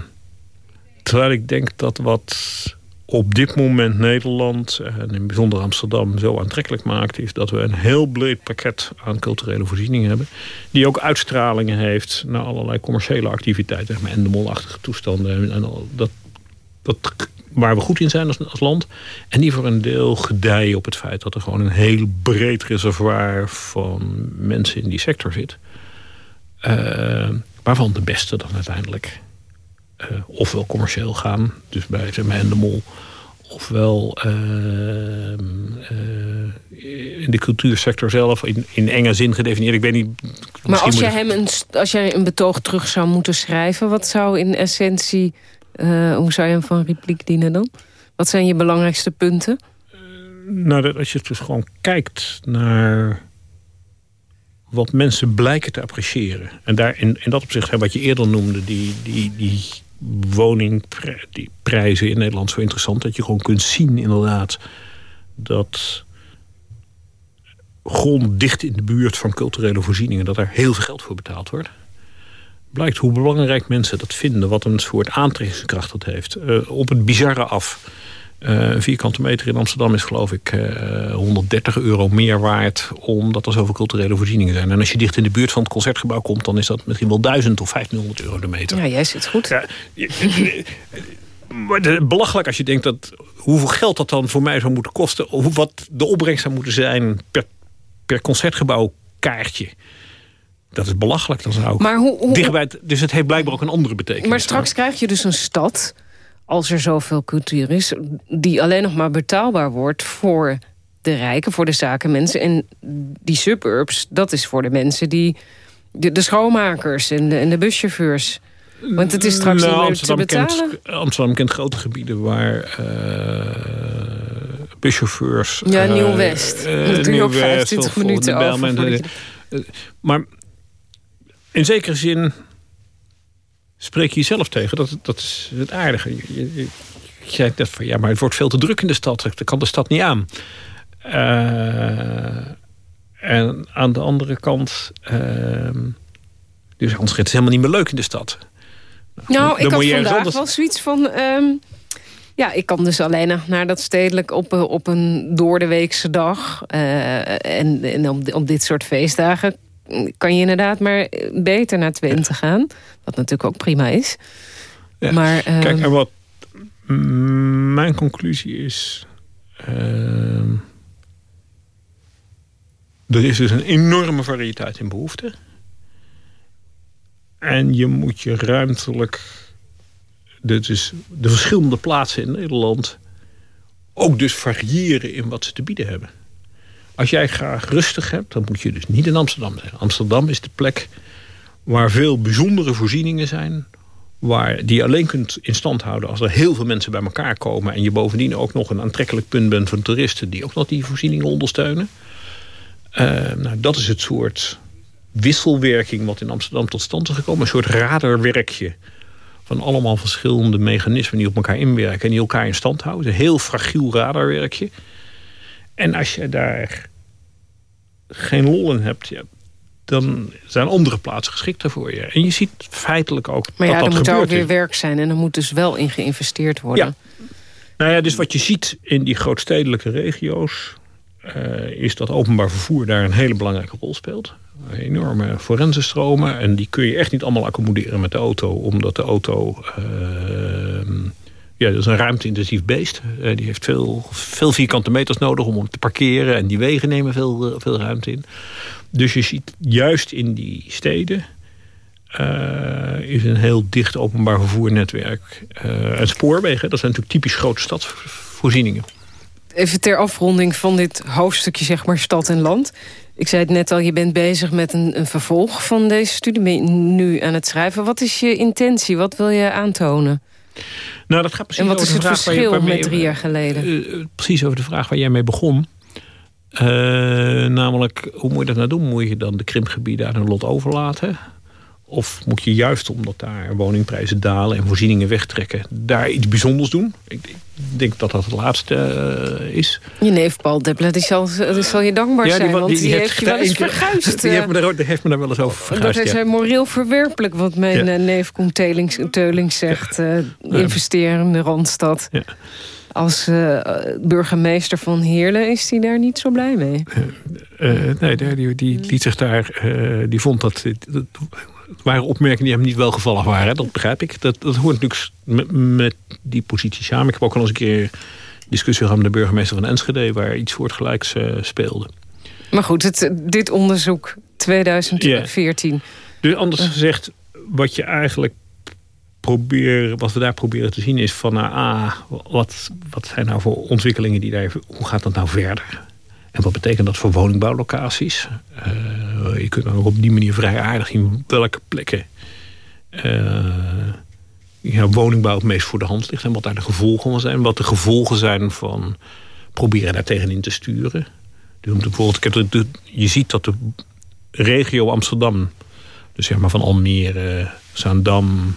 terwijl ik denk dat wat op dit moment Nederland en in het bijzonder Amsterdam zo aantrekkelijk maakt... is dat we een heel breed pakket aan culturele voorzieningen hebben... die ook uitstralingen heeft naar allerlei commerciële activiteiten. Zeg maar, en de molachtige toestanden. En dat, dat waar we goed in zijn als, als, land. En die voor een deel gedijen op het feit dat er gewoon een heel breed reservoir van mensen in die sector zit. Uh, waarvan de beste dan uiteindelijk uh, ofwel commercieel gaan, dus bij zeg maar, de Mol, ofwel uh, in de cultuursector zelf, in, in enge zin gedefinieerd. Ik weet niet. Maar als jij, hem een, als jij een betoog terug zou moeten schrijven, wat zou in essentie uh, hoe zou je hem van repliek dienen dan? Wat zijn je belangrijkste punten? Uh, nou, als je dus gewoon kijkt naar wat mensen blijken te appreciëren. En daar in, dat opzicht, wat je eerder noemde, die, die, die woningprijzen in Nederland zo interessant. Dat je gewoon kunt zien inderdaad dat grond dicht in de buurt van culturele voorzieningen... dat er heel veel geld voor betaald wordt blijkt hoe belangrijk mensen dat vinden. Wat een soort aantrekkingskracht dat heeft. Uh, op het bizarre af. Uh, een vierkante meter in Amsterdam is geloof ik uh, eh, 130 euro meer waard... omdat er zoveel culturele voorzieningen zijn. En als je dicht in de buurt van het concertgebouw komt... dan is dat misschien wel 1000 of 1500 euro de meter. Ja, jij zit goed. Ja, <laughs> maar belachelijk als je denkt dat hoeveel geld dat dan voor mij zou moeten kosten... of wat de opbrengst zou moeten zijn per, per concertgebouwkaartje. Dat hoeveel geld dat dan voor mij zou moeten kosten... of wat de opbrengst zou moeten zijn per, per concertgebouwkaartje. 1000 euro. 1500 euro de meter. Ja, jij zit goed. Ja, maar belachelijk je dat dan is belachelijk. Dan zou maar hoe, hoe, dichtbij, dus het heeft blijkbaar ook een andere betekenis. Maar straks krijg je dus een stad, als er zoveel cultuur is... die alleen nog maar betaalbaar wordt voor de rijken, voor de zakenmensen. En die suburbs, dat is voor de mensen die... de, de schoonmakers en de, en de buschauffeurs... Want het is straks nou, niet meer Amsterdam te betalen. Kent, Amsterdam kent grote gebieden waar uh, buschauffeurs... Ja, Nieuw-West. Uh, dat Nieuw ook 25 minuten over. maar in zekere zin spreek je jezelf tegen. Dat, dat is het aardige. Je, je, je zei net van, ja, maar het wordt veel te druk in de stad. Dat kan de stad niet aan. Uh, en aan de andere kant... Uh, dus anders is het helemaal niet meer leuk in de stad. Nou, ik had vandaag anders... wel zoiets van... Um, ja, ik kan dus alleen naar dat stedelijk op, op een doordeweekse dag. Uh, en en op, op dit soort feestdagen kan je inderdaad maar beter naar Twente gaan. Wat natuurlijk ook prima is. Ja. Maar. Kijk, ehm, en wat mijn conclusie is... Uh, er is dus een enorme variëteit in behoeften. En je moet je ruimtelijk... Dus de verschillende plaatsen in Nederland... ook dus variëren in wat ze te bieden hebben. Als jij graag rustig hebt, dan moet je dus niet in Amsterdam zijn. Amsterdam is de plek waar veel bijzondere voorzieningen zijn... Waar, die je alleen kunt in stand houden als er heel veel mensen bij elkaar komen... en je bovendien ook nog een aantrekkelijk punt bent van toeristen... die ook nog die voorzieningen ondersteunen. Uh, nou, dat is het soort wisselwerking wat in Amsterdam tot stand is gekomen. Een soort radarwerkje van allemaal verschillende mechanismen die op elkaar inwerken... en die elkaar in stand houden. Een heel fragiel radarwerkje. En als je daar geen lol in hebt... Ja, dan zijn andere plaatsen geschikt daarvoor. Ja. En je ziet feitelijk ook maar dat ja, dat er moet ook weer werk zijn... en er moet dus wel in geïnvesteerd worden. Ja. Nou ja, dus wat je ziet in die grootstedelijke regio's... Uh, is dat openbaar vervoer daar een hele belangrijke rol speelt. Enorme forensenstromen. En die kun je echt niet allemaal accommoderen met de auto. Omdat de auto... Uh, ja, dat is een ruimteintensief beest. Uh, die heeft veel, veel vierkante meters nodig om te parkeren. En die wegen nemen veel, veel ruimte in. Dus je ziet juist in die steden... is een heel dicht openbaar vervoernetwerk. en spoorwegen, dat zijn natuurlijk typisch grote stadsvoorzieningen even ter afronding van dit hoofdstukje, zeg maar, stad en land. Ik zei het net al, je bent bezig met een, een vervolg van deze studie. Ben je nu aan het schrijven. Wat is je intentie? Wat wil je aantonen? Nou, dat gaat precies en wat is het verschil je, met drie jaar geleden? Uh, precies over de vraag waar jij mee begon. Uh, namelijk, hoe moet je dat nou doen? Moet je dan de krimpgebieden aan hun lot overlaten? Of moet je juist omdat daar woningprijzen dalen en voorzieningen wegtrekken... daar iets bijzonders doen? Ik, ik denk dat dat het laatste uh, is. Je neef Paul Deppler, die zal, die zal je dankbaar ja, die, zijn. Want die, die, heeft je wel eens verguisd. <laughs> Die heeft me, daar, heeft me daar wel eens over verguisd. Dat is ja. moreel verwerpelijk wat mijn ja. neef Koen Teulings zegt. Uh, investeren in de Randstad. Als uh, burgemeester van Heerlen is hij daar niet zo blij mee. nee, die, die liet zich daar... die vond dat... waren opmerkingen die hem niet wel gevallig waren. Dat begrijp ik. Dat, dat hoort natuurlijk met, met, die positie samen. Ik heb ook al eens een keer discussie gehad met de burgemeester van Enschede... waar iets soortgelijks uh, speelde. Maar goed, het, dit onderzoek 2014. Yeah. Dus anders gezegd, wat je eigenlijk proberen, wat we daar proberen te zien is van nou, ah, wat, wat zijn nou voor ontwikkelingen die daar, hoe gaat dat nou verder? Wat betekent dat voor woningbouwlocaties? Uh, je kunt dan ook op die manier vrij aardig zien welke plekken uh, ja, woningbouw het meest voor de hand ligt. En wat daar de gevolgen van zijn. Wat de gevolgen zijn van proberen daar tegenin te sturen. Dus bijvoorbeeld, ik heb je ziet dat de regio Amsterdam, dus zeg maar van Almere, Zaandam,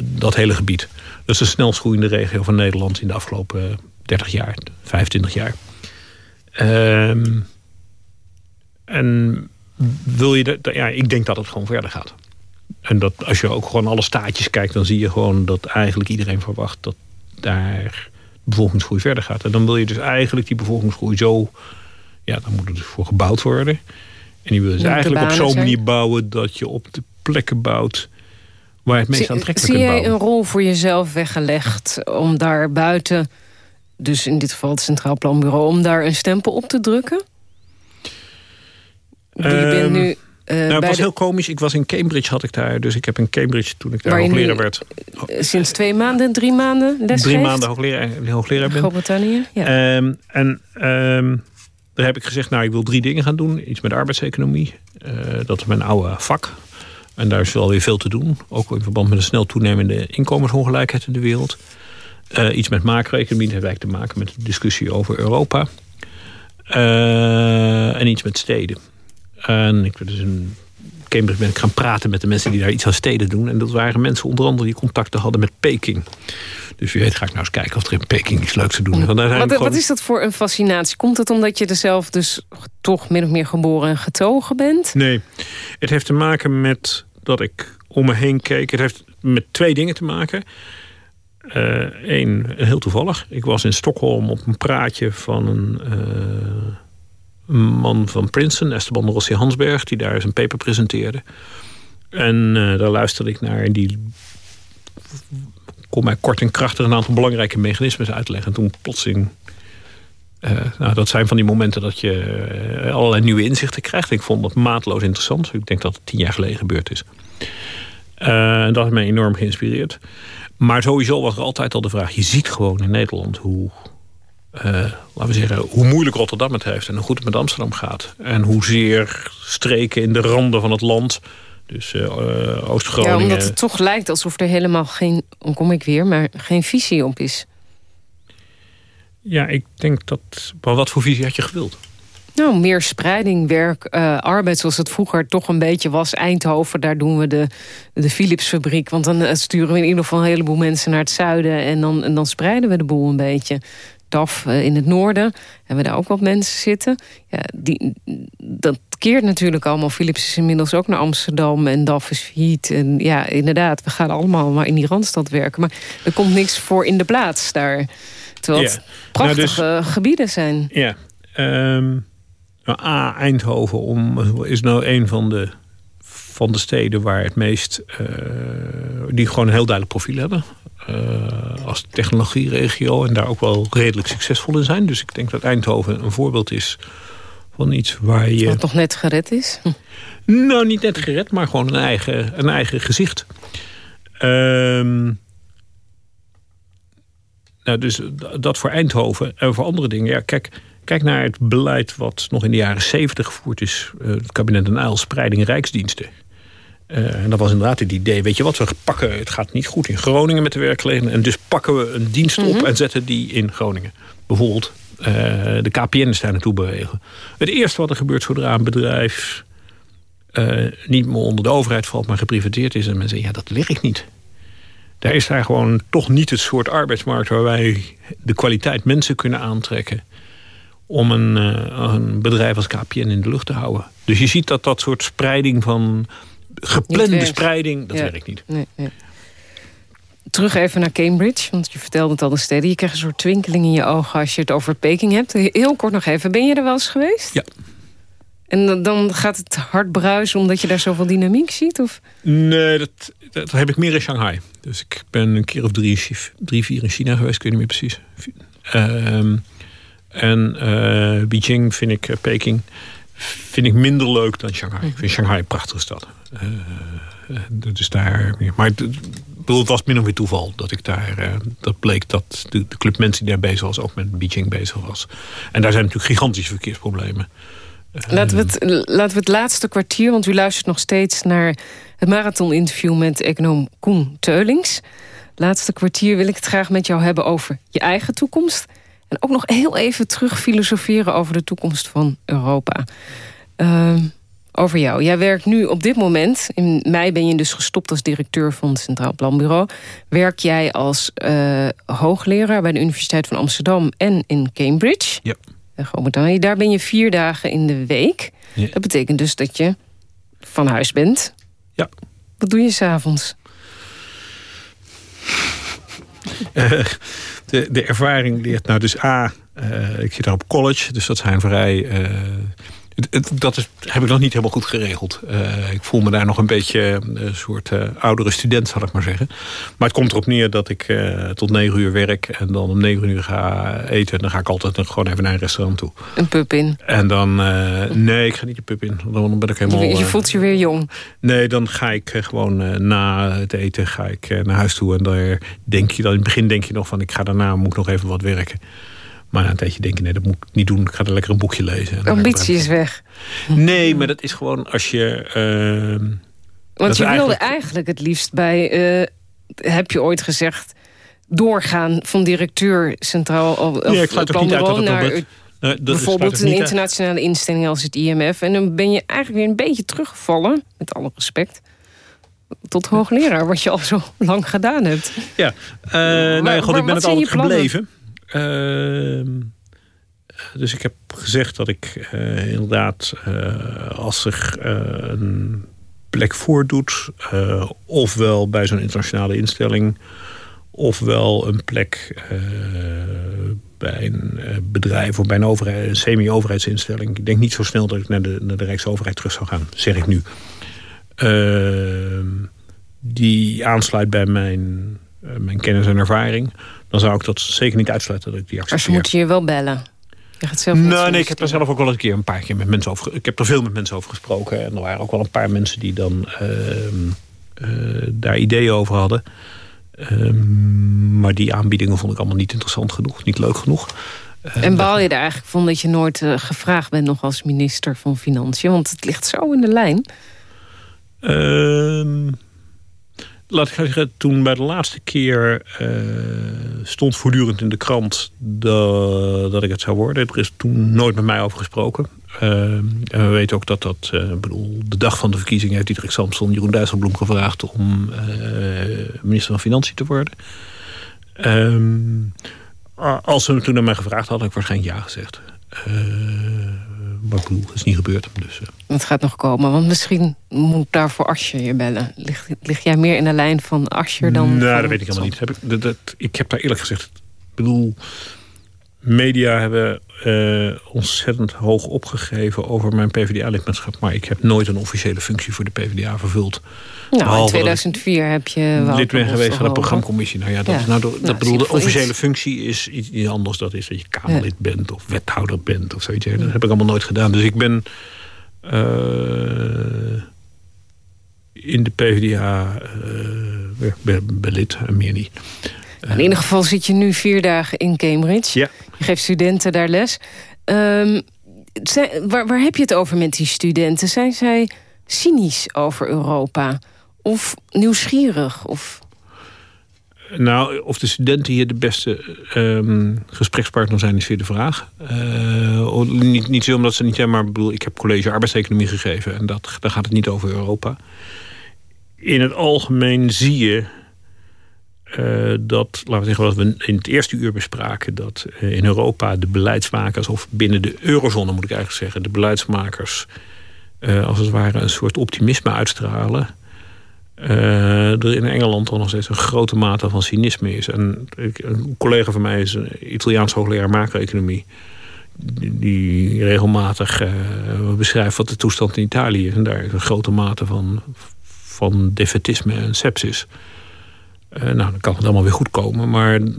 dat hele gebied. Dat is de snelst groeiende regio van Nederland in de afgelopen 30 jaar, 25 jaar. Um, en wil je dat, ja, ik denk dat het gewoon verder gaat. En dat als je ook gewoon alle staatjes kijkt, dan zie je gewoon dat eigenlijk iedereen verwacht dat daar de bevolkingsgroei verder gaat. En dan wil je dus eigenlijk die bevolkingsgroei zo, ja, dan moet er dus voor gebouwd worden. En die wil je dus eigenlijk op zo'n manier bouwen dat je op de plekken bouwt waar het meest aantrekkelijk is. Zie jij een rol voor jezelf weggelegd om daar buiten dus in dit geval het Centraal Planbureau... om daar een stempel op te drukken? Je bent ehm, nu Uh, nou, het was heel komisch. Ik was in Cambridge, had ik daar. Dus ik heb in Cambridge, toen ik daar hoogleraar werd... Sinds twee maanden, drie maanden les Drie maanden hoogleraar, hoogleraar ben. Groot-Brittannië, ja. Um, en um, daar heb ik gezegd, nou, ik wil drie dingen gaan doen. Iets met arbeidseconomie. Uh, dat is mijn oude vak. En daar is wel weer veel te doen. Ook in verband met de snel toenemende inkomensongelijkheid in de wereld. Uh, iets met macro-economie, dat heeft eigenlijk te maken met de discussie over Europa. Uh, en iets met steden. En ik dus in Cambridge ben ik gaan praten met de mensen die daar iets aan steden doen. En dat waren mensen onder andere die contacten hadden met Peking. Dus wie weet ga ik nou eens kijken of er in Peking iets leuks te doen is. Wat, wat, is dat voor een fascinatie? Komt het omdat je er zelf dus toch min of meer geboren en getogen bent? Nee, het heeft te maken met dat ik om me heen keek. Het heeft met twee dingen te maken. Eén, uh, heel toevallig. Ik was in Stockholm op een praatje van een... Uh, een man van Princeton, Esteban Rossi Hansberg... die daar zijn paper presenteerde. En uh, daar luisterde ik naar en die kon mij kort en krachtig... een aantal belangrijke mechanismes uitleggen. En toen plotseling... Uh, nou, dat zijn van die momenten dat je uh, allerlei nieuwe inzichten krijgt. Ik vond dat maatloos interessant. Ik denk dat het tien jaar geleden gebeurd is. En dat heeft mij enorm geïnspireerd. Maar sowieso was er altijd al de vraag... je ziet gewoon in Nederland hoe uh, laten we zeggen, hoe moeilijk Rotterdam het heeft en hoe goed het met Amsterdam gaat. En hoezeer streken in de randen van het land, dus uh, Oost-Groningen... Ja, omdat het toch lijkt alsof er helemaal geen, dan kom ik weer, maar geen visie op is. Ja, ik denk dat... Maar wat voor visie had je gewild? Nou, meer spreiding, werk, uh, arbeid zoals het vroeger toch een beetje was. Eindhoven, daar doen we de, de Philipsfabriek. Want dan sturen we in ieder geval een heleboel mensen naar het zuiden... en dan, en dan spreiden we de boel een beetje. DAF eh, in het noorden. Hebben we daar ook wat mensen zitten. Ja, die, dat keert natuurlijk allemaal. Philips is inmiddels ook naar Amsterdam en DAF is failliet. En ja, inderdaad, we gaan allemaal maar in die Randstad werken. Maar er komt niks voor in de plaats daar. Terwijl het prachtige nou, dus- gebieden zijn. Ja, um, A, Eindhoven om, is nou een van de van de steden waar het meest... Uh, die gewoon een heel duidelijk profiel hebben. Uh, als technologieregio en daar ook wel redelijk succesvol in zijn. Dus ik denk dat Eindhoven een voorbeeld is van iets waar je... Wat toch net gered is? <laughs> Nou, niet net gered, maar gewoon een eigen, een eigen gezicht. Um, nou, dus dat voor Eindhoven en voor andere dingen. Ja, kijk, kijk naar het beleid wat nog in de jaren zeventig gevoerd is. Uh, het kabinet Den Uyl, spreiding rijksdiensten. Uh, en dat was inderdaad het idee, weet je wat, we pakken, het gaat niet goed in Groningen met de werkgelegenheid. En dus pakken we een dienst op mhm. en zetten die in Groningen. Bijvoorbeeld uh, de KPN is daar naartoe bewegen. Het eerste wat er gebeurt zodra een bedrijf uh, niet meer onder de overheid valt, maar geprivatiseerd is. En mensen zeggen, ja, dat werkt niet. Daar is daar gewoon toch niet het soort arbeidsmarkt waar wij de kwaliteit mensen kunnen aantrekken om een, een bedrijf als KPN in de lucht te houden. Dus je ziet dat dat soort spreiding van geplande spreiding, dat werkt niet. Nee, nee. Terug even naar Cambridge, want je vertelde het al een steden. Je krijgt een soort twinkeling in je ogen als je het over Peking hebt. Heel kort nog even, ben je er wel eens geweest? Ja. En dan gaat het hard bruisen omdat je daar zoveel dynamiek ziet? Of? Nee, dat, dat heb ik meer in Shanghai. Dus ik ben een keer of drie, drie vier in China geweest, ik weet niet meer precies. Uh, en uh, Beijing vind ik, uh, Peking, vind ik minder leuk dan Shanghai. Ik vind Shanghai een prachtige stad. Dat is daar Maar het, het was min of meer toeval dat ik daar... Dat bleek dat de, de, club mensen die daar bezig was... ook met Beijing bezig was. En daar zijn natuurlijk gigantische verkeersproblemen. Laten we, het, laten we het laatste kwartier... want u luistert nog steeds naar het marathon-interview... met econoom Koen Teulings. Laatste kwartier wil ik het graag met jou hebben over je eigen toekomst... en ook nog heel even terug filosoferen over de toekomst van Europa. Uh, over jou. Jij werkt nu op dit moment, in mei ben je dus gestopt als directeur van het Centraal Planbureau. Werk jij als uh, hoogleraar bij de Universiteit van Amsterdam en in Cambridge. Ja. Groot-Brittannië. Daar ben je vier dagen in de week. Ja. Dat betekent dus dat je van huis bent. Ja. Wat doe je s'avonds? Uh, de, de ervaring leert. Nou dus A, uh, ik zit daar op college, dus dat zijn vrij dat is, heb ik nog niet helemaal goed geregeld. Uh, ik voel me daar nog een beetje een soort uh, oudere student, zal ik maar zeggen. Maar het komt erop neer dat ik uh, tot negen uur werk... en dan om negen uur ga eten. En dan ga ik altijd gewoon even naar een restaurant toe. Een pub in? En dan... nee, ik ga niet de pub in. Dan ben ik helemaal... Je, je voelt je weer jong? Nee, dan ga ik gewoon na het eten ga ik, naar huis toe. En daar denk je dan... In het begin denk je nog van... ik ga daarna moet ik nog even wat werken. Maar na een tijdje denk je, nee, dat moet ik niet doen. Ik ga er lekker een boekje lezen. Ambitie is weg. Nee, maar dat is gewoon als je... Uh, Want je wilde eigenlijk... het liefst bij, uh, heb je ooit gezegd... doorgaan van directeur Centraal... Of, ja, ik sluit ook niet uit dat het naar, dat, bijvoorbeeld een internationale instelling als het IMF. En dan ben je eigenlijk weer een beetje teruggevallen, met alle respect tot hoogleraar, wat je al zo lang gedaan hebt. Ja, uh, maar, nou ja, God, ik ben het altijd gebleven. Ehm, dus ik heb gezegd dat ik uh, inderdaad, uh, als zich uh, een plek voordoet, ofwel bij zo'n internationale instelling, ofwel een plek bij een bedrijf of bij een, overheid, een semi-overheidsinstelling. Ik denk niet zo snel dat ik naar de, de Rijksoverheid terug zou gaan, zeg ik nu. Ehm, die aansluit bij mijn, mijn kennis en ervaring dan zou ik dat zeker niet uitsluiten dat ik die accepteer. Maar ze moeten je wel bellen. Je gaat zelf nou, nee, ik heb er zelf ook wel een keer een paar keer met mensen over. Ik heb er veel met mensen over gesproken. En er waren ook wel een paar mensen die dan ehm, eh, daar ideeën over hadden. Ehm, maar die aanbiedingen vond ik allemaal niet interessant genoeg, niet leuk genoeg. Uh, en baal je er eigenlijk van dat je nooit uh, gevraagd bent nog als minister van Financiën? Want het ligt zo in de lijn. Laat ik zeggen, toen bij de laatste keer uh, stond voortdurend in de krant dat, dat ik het zou worden. Er is toen nooit met mij over gesproken. Uh, en we weten ook dat dat, uh, bedoel, de dag van de verkiezingen heeft Diederik Samson Jeroen Dijsselbloem gevraagd om minister van Financiën te worden. Ehm, als ze hem toen naar mij gevraagd hadden, had ik waarschijnlijk ja gezegd. Maar dat is niet gebeurd. Dus, uh. Het gaat nog komen, want misschien moet daarvoor Asje je bellen. Lig, lig jij meer in de lijn van Asje dan... Nou, dat weet ik helemaal niet. Heb ik, dat, dat, ik heb daar eerlijk gezegd... Ik bedoel, media hebben uh, ontzettend hoog opgegeven over mijn PvdA-lidmaatschap. Maar ik heb nooit een officiële functie voor de PvdA vervuld. Nou, in 2004 heb je lid ben geweest van de programmacommissie. Nou ja, dat, Is nou, dat nou, bedoel, de officiële functie is iets anders. Dat is dat je Kamerlid bent of wethouder bent of zoiets. Dat heb ik allemaal nooit gedaan. Dus ik ben uh, in de PvdA uh, ben, ben lid en meer niet. In ieder geval zit je nu vier dagen in Cambridge. Ja. Je geeft studenten daar les. Um, waar, waar heb je het over met die studenten? Zijn zij cynisch over Europa? Of nieuwsgierig? Of... Nou, of de studenten hier de beste um, gesprekspartner zijn, is weer de vraag. Uh, niet, niet zo omdat ze niet... Ja, maar bedoel, ik heb college arbeidseconomie gegeven... en dat, daar gaat het niet over Europa. In het algemeen zie je dat, laten we zeggen, wat we in het eerste uur bespraken... dat uh, in Europa de beleidsmakers, of binnen de eurozone moet ik eigenlijk zeggen... de beleidsmakers uh, als het ware een soort optimisme uitstralen... er in Engeland toch nog steeds een grote mate van cynisme is. En een collega van mij is een Italiaans hoogleraar macro-economie... Die, die regelmatig beschrijft wat de toestand in Italië is. En daar is een grote mate van, van defetisme en sepsis... Uh, nou, dan kan het allemaal weer goed komen. Maar het,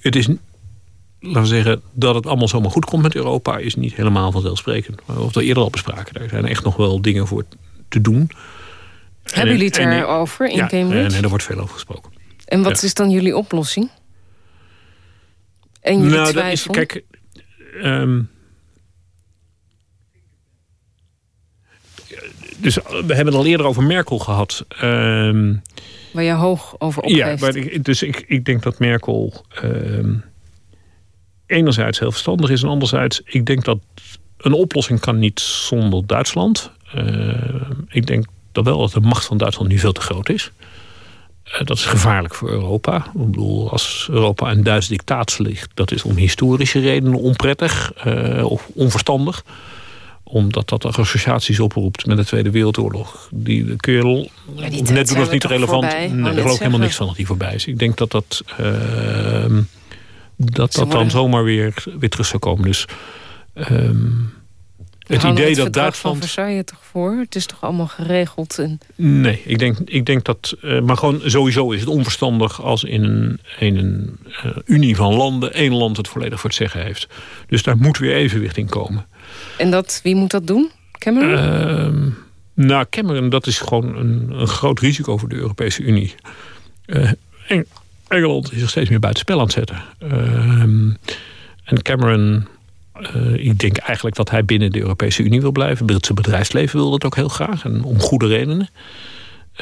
het, is, laten we zeggen, dat het allemaal zomaar goed komt met Europa... is niet helemaal vanzelfsprekend. Of we eerder al bespraken. Daar zijn echt nog wel dingen voor te doen. Hebben jullie het erover in ja, Cambridge? Nee, daar wordt veel over gesproken. En wat is dan jullie oplossing? En jullie nou, twijfel? Dat is, kijk, um, dus we hebben het al eerder over Merkel gehad. Um, Waar je hoog over opgeeft. Ja, ik, dus ik, ik denk dat Merkel uh, enerzijds heel verstandig is... en anderzijds, ik denk dat een oplossing kan niet zonder Duitsland. Uh, ik denk dat wel dat de macht van Duitsland nu veel te groot is. Uh, dat is gevaarlijk voor Europa. Ik bedoel, als Europa een Duits dictaat ligt... dat is om historische redenen onprettig uh, of onverstandig omdat dat associaties oproept met de Tweede Wereldoorlog. Die je net doen als niet relevant. Nee, daar geloof ik helemaal niks van dat die voorbij is. Ik denk dat dat, uh, dat, dat dan zomaar weer, weer terug zou komen. Dus, um, het idee dat Duitsland. van Versailles toch voor? Het is toch allemaal geregeld? En... Nee, ik denk, ik denk dat. Uh, maar gewoon sowieso is het onverstandig als in een, in een uh, unie van landen één land het volledig voor het zeggen heeft. Dus daar moet weer evenwicht in komen. En dat, wie moet dat doen? Cameron? Uh, nou, Cameron, dat is gewoon een, een groot risico voor de Europese Unie. Uh, Engeland is zich steeds meer buitenspel aan het zetten. Ehm, en Cameron uh, ik denk eigenlijk dat hij binnen de Europese Unie wil blijven. Het Britse bedrijfsleven wil dat ook heel graag. En om goede redenen.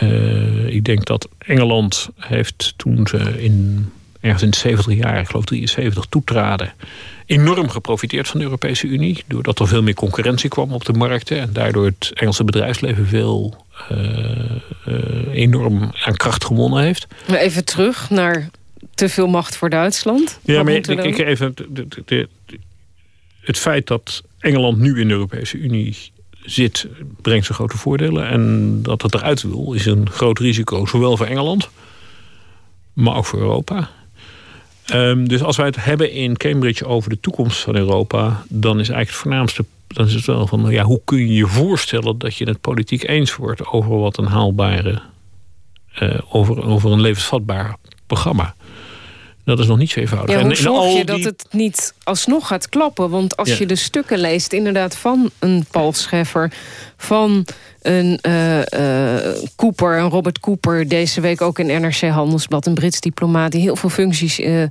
Uh, ik denk dat Engeland heeft toen ze in, ergens in de 70 jaar, ik geloof 73, toetraden... enorm geprofiteerd van de Europese Unie. Doordat er veel meer concurrentie kwam op de markten. En daardoor het Engelse bedrijfsleven veel uh, enorm aan kracht gewonnen heeft. Even terug naar te veel macht voor Duitsland. Ja, maar ik, ik, even, de, de, het feit dat Engeland nu in de Europese Unie zit, brengt zijn grote voordelen. En dat het eruit wil, is een groot risico. Zowel voor Engeland, maar ook voor Europa. Ehm, dus als wij het hebben in Cambridge over de toekomst van Europa... dan is eigenlijk het voornaamste... dan is het wel van, ja, hoe kun je je voorstellen... dat je het politiek eens wordt over wat een haalbare... Uh, over, over een levensvatbaar programma. Dat is nog niet zo eenvoudig. Ja, hoe zorg je dat het niet alsnog gaat klappen? Want als je de stukken leest, inderdaad, van een Paul Scheffer... van een uh, uh, Cooper, een Robert Cooper... deze week ook in NRC Handelsblad, een Brits diplomaat... die heel veel functies uh,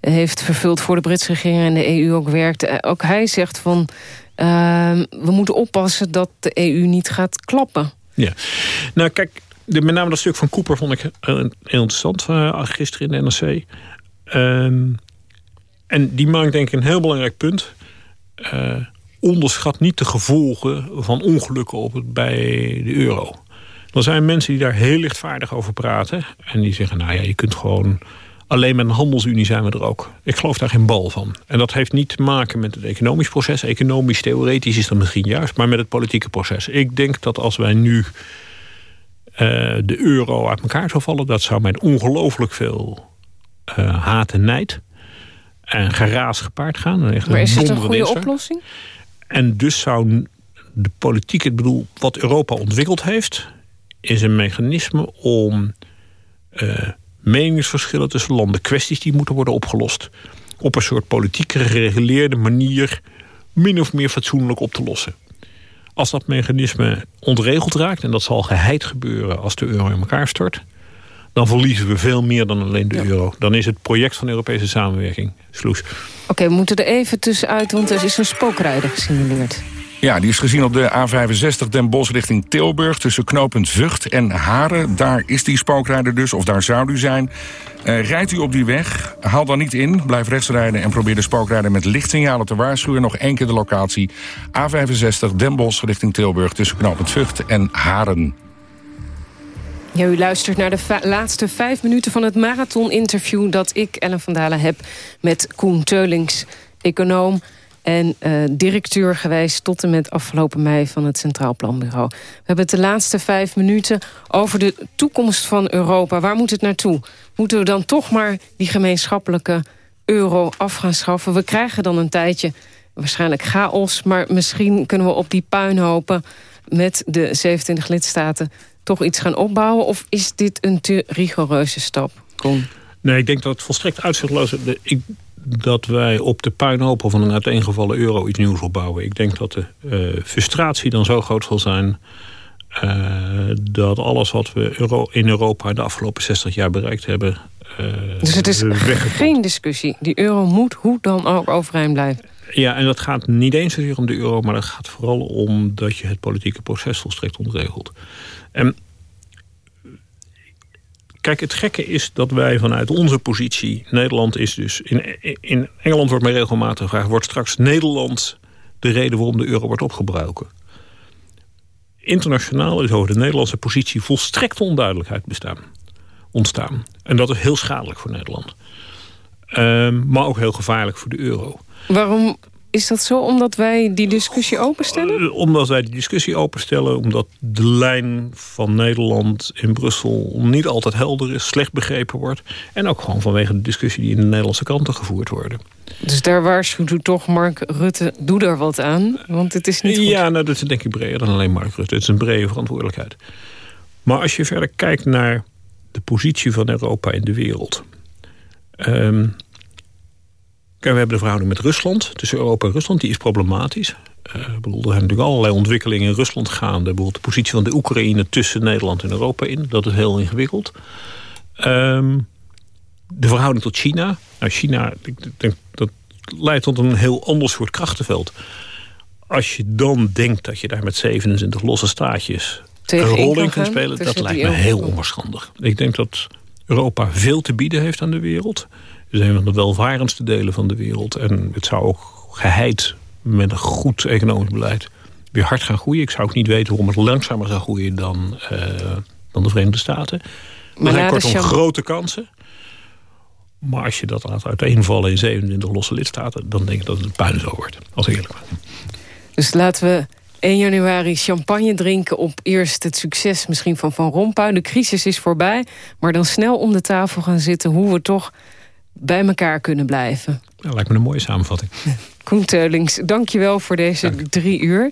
heeft vervuld voor de Britse regering... en de EU ook werkt. ook hij zegt van... Ehm, we moeten oppassen dat de EU niet gaat klappen. Ja, nou kijk, de, met name dat stuk van Cooper vond ik heel interessant gisteren in de NRC. Um, en die maakt denk ik een heel belangrijk punt. Uh, onderschat niet de gevolgen van ongelukken op het, bij de euro. Er zijn mensen die daar heel lichtvaardig over praten. En die zeggen, nou ja, je kunt gewoon... Alleen met een handelsunie zijn we er ook. Ik geloof daar geen bal van. En dat heeft niet te maken met het economisch proces. Economisch, theoretisch is dat misschien juist. Maar met het politieke proces. Ik denk dat als wij nu uh, de euro uit elkaar zou vallen... dat zou met ongelooflijk veel uh, haat en nijd. En geraas gepaard gaan. Echt maar is het een goede oplossing? En dus zou de politiek, ik bedoel, wat Europa ontwikkeld heeft... is een mechanisme om uh, meningsverschillen tussen landen... kwesties die moeten worden opgelost... op een soort politiek gereguleerde manier... min of meer fatsoenlijk op te lossen. Als dat mechanisme ontregeld raakt... en dat zal geheid gebeuren als de euro in elkaar stort dan verliezen we veel meer dan alleen de euro. Dan is het project van Europese samenwerking sloes. Oké, we moeten er even tussenuit, want er is een spookrijder gesignaleerd. Ja, die is gezien op de A65 Den Bosch richting Tilburg... tussen knooppunt Vught en Haren. Daar is die spookrijder dus, of daar zou u zijn. Uh, rijdt u op die weg, haal dan niet in, blijf rechts rijden... en probeer de spookrijder met lichtsignalen te waarschuwen. Nog één keer de locatie. A65 Den Bosch richting Tilburg tussen knooppunt Vught en Haren. Ja, u luistert naar de laatste vijf minuten van het marathon-interview... dat ik, Ellen van Dalen, heb met Koen Teulings, econoom... en uh, directeur geweest tot en met afgelopen mei van het Centraal Planbureau. We hebben het de laatste vijf minuten over de toekomst van Europa. Waar moet het naartoe? Moeten we dan toch maar die gemeenschappelijke euro af gaan schaffen? We krijgen dan een tijdje waarschijnlijk chaos... maar misschien kunnen we op die puinhopen met de 27 lidstaten toch iets gaan opbouwen? Of is dit een te rigoureuze stap? Nee, ik denk dat het volstrekt uitzichtloos is. Dat wij op de puinhopen van een uiteengevallen euro iets nieuws opbouwen. Ik denk dat de uh, frustratie dan zo groot zal zijn... Uh, dat alles wat we euro in Europa de afgelopen 60 jaar bereikt hebben... Uh, dus het is geen discussie. Die euro moet hoe dan ook overeind blijven. Ja, en dat gaat niet eens zozeer om de euro... maar dat gaat vooral om dat je het politieke proces volstrekt ontregelt. En kijk, het gekke is dat wij vanuit onze positie... Nederland is dus... In, in Engeland wordt mij regelmatig gevraagd... wordt straks Nederland de reden waarom de euro wordt opgebruiken? Internationaal is over de Nederlandse positie... volstrekte onduidelijkheid bestaan, ontstaan. En dat is heel schadelijk voor Nederland. Um, maar ook heel gevaarlijk voor de euro. Waarom Is dat zo omdat wij die discussie openstellen? Uh, omdat wij die discussie openstellen. Omdat de lijn van Nederland in Brussel niet altijd helder is. Slecht begrepen wordt. En ook gewoon vanwege de discussie die in de Nederlandse kanten gevoerd worden. Dus daar waarschuwt u toch Mark Rutte, doe daar wat aan. Want het is niet goed. Ja, nou, dat is denk ik breder dan alleen Mark Rutte. Het is een brede verantwoordelijkheid. Maar als je verder kijkt naar de positie van Europa in de wereld... Um, we hebben de verhouding met Rusland, tussen Europa en Rusland, die is problematisch. Uh, bedoel, er zijn natuurlijk allerlei ontwikkelingen in Rusland gaande. Bijvoorbeeld de positie van de Oekraïne tussen Nederland en Europa in. Dat is heel ingewikkeld. Um, de verhouding tot China. Nou, China, ik denk, dat leidt tot een heel ander soort krachtenveld. Als je dan denkt dat je daar met 27 losse staatjes Tegen een rol in kunt spelen... dat lijkt me heel onwaarschijnlijk. Ik denk dat Europa veel te bieden heeft aan de wereld. Zijn een van de welvarendste delen van de wereld. En het zou ook geheid met een goed economisch beleid weer hard gaan groeien. Ik zou ook niet weten waarom het langzamer zou groeien dan, uh, dan de Verenigde Staten. Maar er zijn kortom grote kansen. Maar als je dat laat uiteenvallen in 27 losse lidstaten... dan denk ik dat het een puin zo wordt, als eerlijk ben. Dus laten we 1 januari champagne drinken op eerst het succes misschien van Van Rompuy. De crisis is voorbij, maar dan snel om de tafel gaan zitten... hoe we toch bij elkaar kunnen blijven. Dat lijkt me een mooie samenvatting. <laughs> Koen Teulings, dank je wel voor deze drie uur.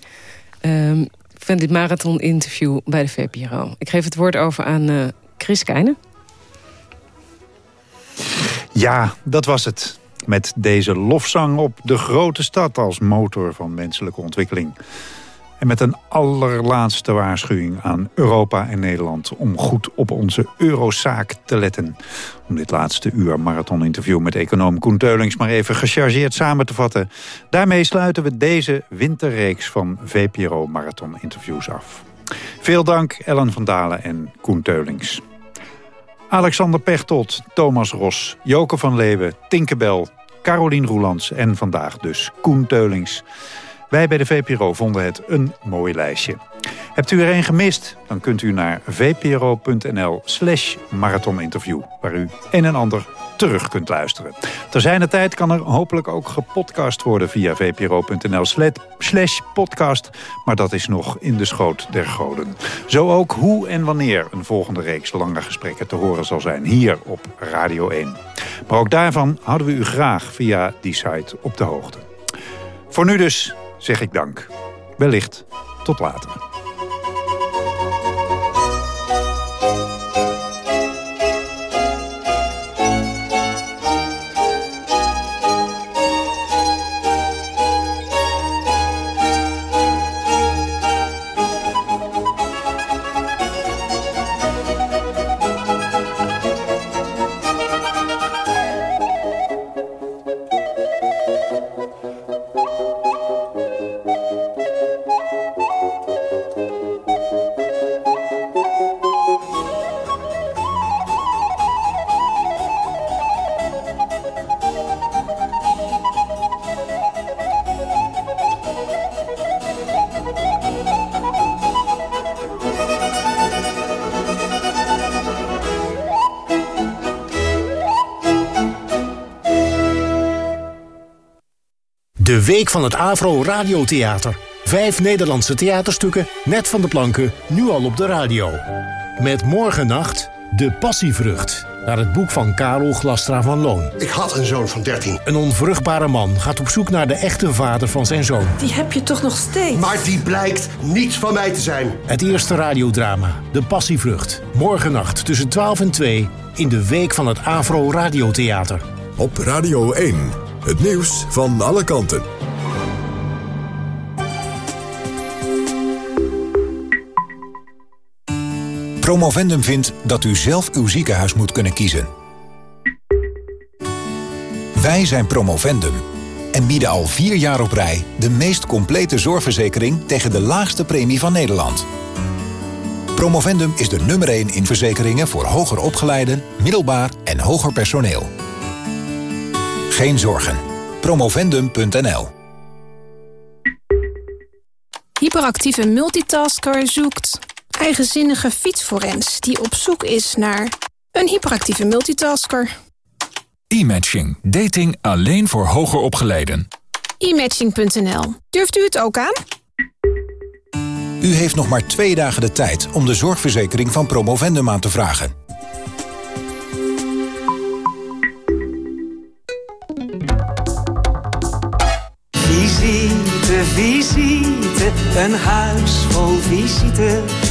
Um, van dit marathon-interview bij de VPRO. Ik geef het woord over aan uh, Chris Keijnen. Ja, dat was het. Met deze lofzang op de grote stad als motor van menselijke ontwikkeling. En met een allerlaatste waarschuwing aan Europa en Nederland... om goed op onze eurozaak te letten. Om dit laatste uur marathoninterview met econoom Koen Teulings... maar even gechargeerd samen te vatten. Daarmee sluiten we deze winterreeks van VPRO marathoninterviews af. Veel dank Ellen van Dalen en Koen Teulings. Alexander Pechtold, Thomas Ros, Joke van Leeuwen, Tinkerbell... Carolien Roelands en vandaag dus Koen Teulings... Wij bij de VPRO vonden het een mooi lijstje. Hebt u er een gemist? Dan kunt u naar vpro.nl slash marathoninterview... waar u een en ander terug kunt luisteren. Ter zijner tijd kan er hopelijk ook gepodcast worden... via vpro.nl slash podcast, maar dat is nog in de schoot der goden. Zo ook hoe en wanneer een volgende reeks lange gesprekken te horen zal zijn... hier op Radio 1. Maar ook daarvan houden we u graag via die site op de hoogte. Voor nu dus zeg ik dank. Wellicht tot later. Week van het Avro Radiotheater. Vijf Nederlandse theaterstukken, net van de planken, nu al op de radio. Met morgennacht De Passievrucht. Naar het boek van Karel Glastra van Loon. Ik had een zoon van 13. Een onvruchtbare man gaat op zoek naar de echte vader van zijn zoon. Die heb je toch nog steeds? Maar die blijkt niets van mij te zijn. Het eerste radiodrama, De Passievrucht. Morgennacht tussen 12 en 2 in de week van het Avro Radiotheater. Op Radio 1. Het nieuws van alle kanten. Promovendum vindt dat u zelf uw ziekenhuis moet kunnen kiezen. Wij zijn Promovendum en bieden al vier jaar op rij... de meest complete zorgverzekering tegen de laagste premie van Nederland. Promovendum is de nummer 1 in verzekeringen voor hoger opgeleiden, middelbaar en hoger personeel. Geen zorgen. Promovendum.nl Hyperactieve multitasker zoekt eigenzinnige fietsforens... die op zoek is naar een hyperactieve multitasker. E-matching. Dating alleen voor hoger opgeleiden. e-matching.nl. Durft u het ook aan? U heeft nog maar twee dagen de tijd om de zorgverzekering van Promovendum aan te vragen. Visite, visite, een huis vol visite.